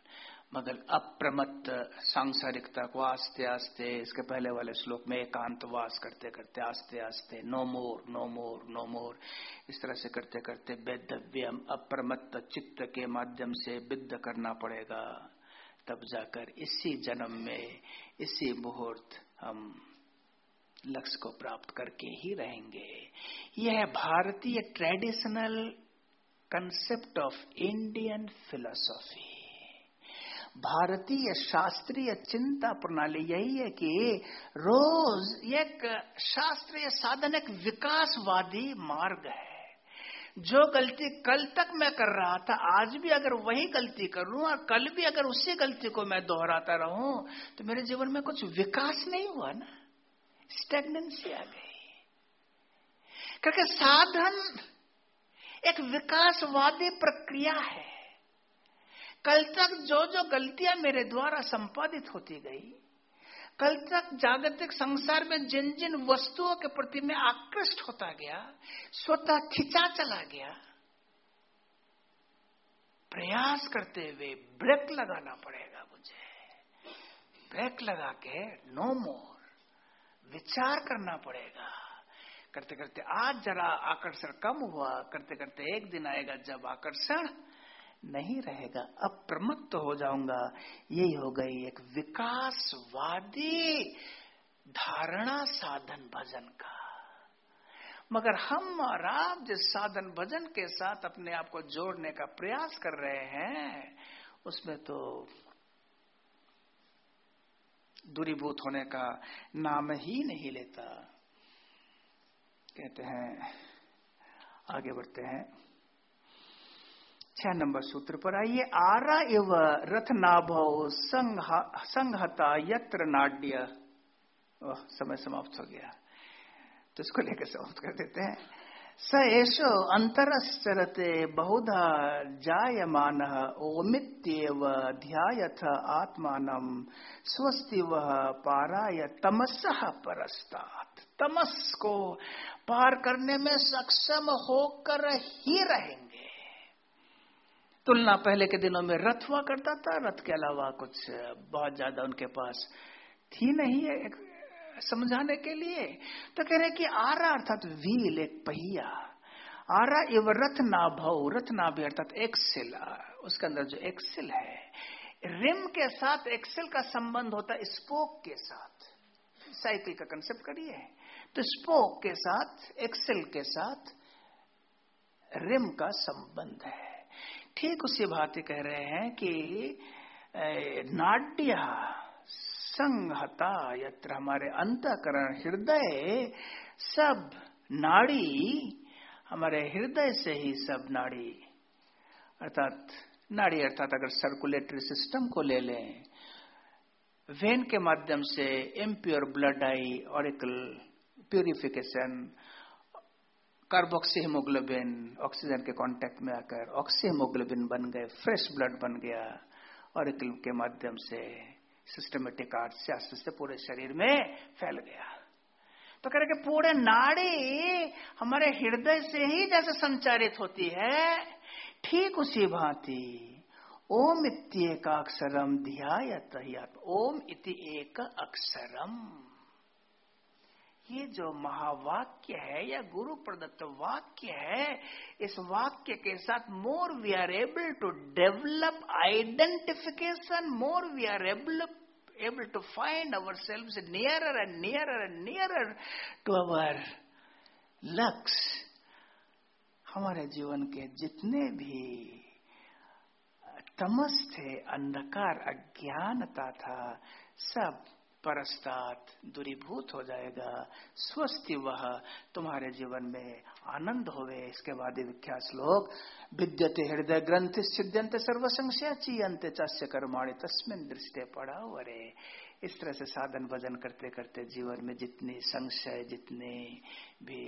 मगर अप्रमत्त सांसारिकता को आस्ते आस्ते, इसके पहले वाले श्लोक में एकांत वास करते करते, आस्ते आस्ते, no more no more no more, इस तरह से करते करते वेदव्यम, अप्रमत्त चित्त के माध्यम से विद्ध करना पड़ेगा। तब जाकर इसी जन्म में, इसी मुहूर्त हम लक्ष्य को प्राप्त करके ही रहेंगे। यह भारतीय traditional concept of Indian philosophy भारतीय शास्त्रीय चिंता प्रणाली यही है कि रोज एक शास्त्रीय साधन, एक विकासवादी मार्ग है। जो गलती कल तक मैं कर रहा था, आज भी अगर वही गलती करूँ और कल भी अगर उसी गलती को मैं दोहराता रहूँ तो मेरे जीवन में कुछ विकास नहीं हुआ ना। स्टेगनेंसी आ गई। क्योंकि साधन एक विकासवादी प्रक्रिया है। कल तक जो जो गलतियाँ मेरे द्वारा संपादित होती गई कल तक जागतिक संसार में जिन जिन वस्तुओं के प्रति मैं आकृष्ट होता गया, स्वतः खिंचा चला गया, प्रयास करते हुए ब्रेक लगाना पड़ेगा मुझे। ब्रेक लगा के नो मोर विचार करना पड़ेगा। करते करते आज जरा आकर्षण कम हुआ करते करते एक दिन आएगा जब आकर्षण नहीं रहेगा अब प्रमुक्त हो जाऊँगा। यही हो गई एक विकासवादी धारणा साधन भजन का। मगर हम और आप जिस साधन भजन के साथ अपने आप को जोड़ने का प्रयास कर रहे हैं, उसमें तो दूरीभूत होने का नाम ही नहीं लेता। कहते हैं, आगे बढ़ते हैं। छह नंबर सूत्र पर आइए। आरा एव रथ नाभव संहता यत्र नाड्य। समय समाप्त हो गया। तो इसको लेकर समाप्त कर देते हैं। स एषो अंतरश्चरते बहुधा जायमान ओमित्येव ध्यायथ आत्मान। स्वस्ति वह पाराय तमस परस्तात। तमस को पार करने में सक्षम होकर ही रहेंगे। तुलना पहले के दिनों में रथ हुआ करता था, रथ के अलावा कुछ बहुत ज़्यादा उनके पास थी नहीं है समझाने के लिए। तो कह रहे कि आरा अर्थात व्हील, एक पहिया। आरा एव रथ ना भव रथ ना भी अर्थात एक्सेल उसके अंदर जो एक्सेल है, रिम के साथ एक्सेल का संबंध होता है स्पोक के साथ। साइकिल का कंसेप्ट करिए। तो स्पोक के साथ एक्सेल के साथ रिम का संबंध है। ठीक उसी भांति कह रहे हैं कि नाट्य संहता यत्र हमारे अंतकरण हृदय सब नाड़ी, हमारे हृदय से ही सब नाड़ी। अर्थात नाड़ी अर्थात अगर सर्कुलेटरी सिस्टम को ले लें वेन के माध्यम से इम्प्योर ब्लड आई auricle purification carboxy haemoglobin oxygen के कांटेक्ट में आकर ऑक्सी हीमोग्लोबिन बन गए फ्रेश ब्लड बन गया और एक के माध्यम से सिस्टमेटिक आर्ट से आस्ते से पूरे शरीर में फैल गया। तो कह रहे कि पूरे नाड़ी हमारे हृदय से ही जैसे संचारित होती है, ठीक उसी भांति, ओम इत्येक अक्षरम ध्यात ओम इति एक अक्षरम। ये जो महावाक्य है या गुरु प्रदत्त वाक्य है, इस वाक्य के साथ more we are able to develop identification more we are able able to find ourselves nearer and nearer and nearer to our लक्ष्य हमारे जीवन के जितने भी तमस थे, अंधकार, अज्ञानता था, सब परस्तात दूरीभूत हो जाएगा। स्वस्थ वह तुम्हारे जीवन में आनंद होवे। इसके बाद विख्यात श्लोक, विद्यते हृदय ग्रंथ सिद्ध्यंत सर्व संशय चीयंत चाष्य कर्माणी तस्मिन दृष्टि पड़ा अरे इस तरह से साधन भजन करते करते जीवन में जितनी संशय, जितने भी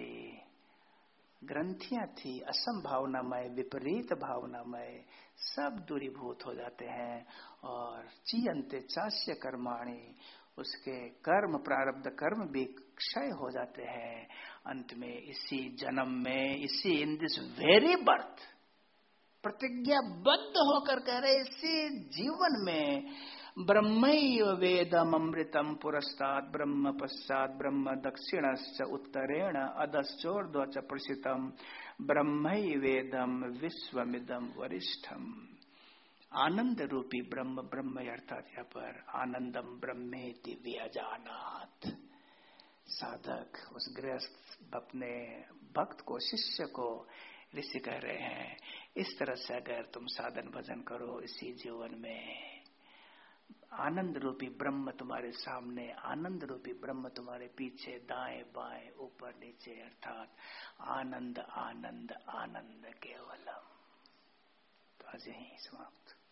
ग्रंथियाँ थी, असंभावनामय, विपरीत भावनामय, सब दूरीभूत हो जाते हैं और चीयंते चाष्य कर्माणी उसके कर्म, प्रारब्ध कर्म भी क्षय हो जाते हैं। अंत में इसी जन्म में, इसी इन दिस वेरी बर्थ प्रतिज्ञाबद्ध होकर कह रहे इसी जीवन में ब्रह्म वेदम अमृतम पुरस्ताद ब्रह्म पश्चात, ब्रह्म दक्षिण उत्तरेण अधश्चोर्ध्व च प्रसितम ब्रह्म वेदम विश्वमिदम वरिष्ठम। आनंद रूपी ब्रह्म ब्रह्म अर्थात यहाँ पर आनंदम ब्रह्मे दिव्य जानात साधक उस गृहस्थ अपने भक्त को, शिष्य को ऋषि कह रहे हैं, इस तरह से अगर तुम साधन भजन करो इसी जीवन में आनंद रूपी ब्रह्म तुम्हारे सामने आनंद रूपी ब्रह्म तुम्हारे पीछे, दाएँ बाएँ, ऊपर नीचे, अर्थात आनंद आनंद आनंद केवलम। तो आज यही समाप्त।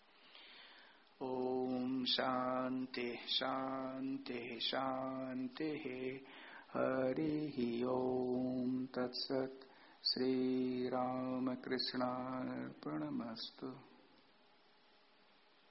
ओम शांति शांति शांति हरि ओम तत्सत। श्रीरामकृष्णार्पणमस्तु।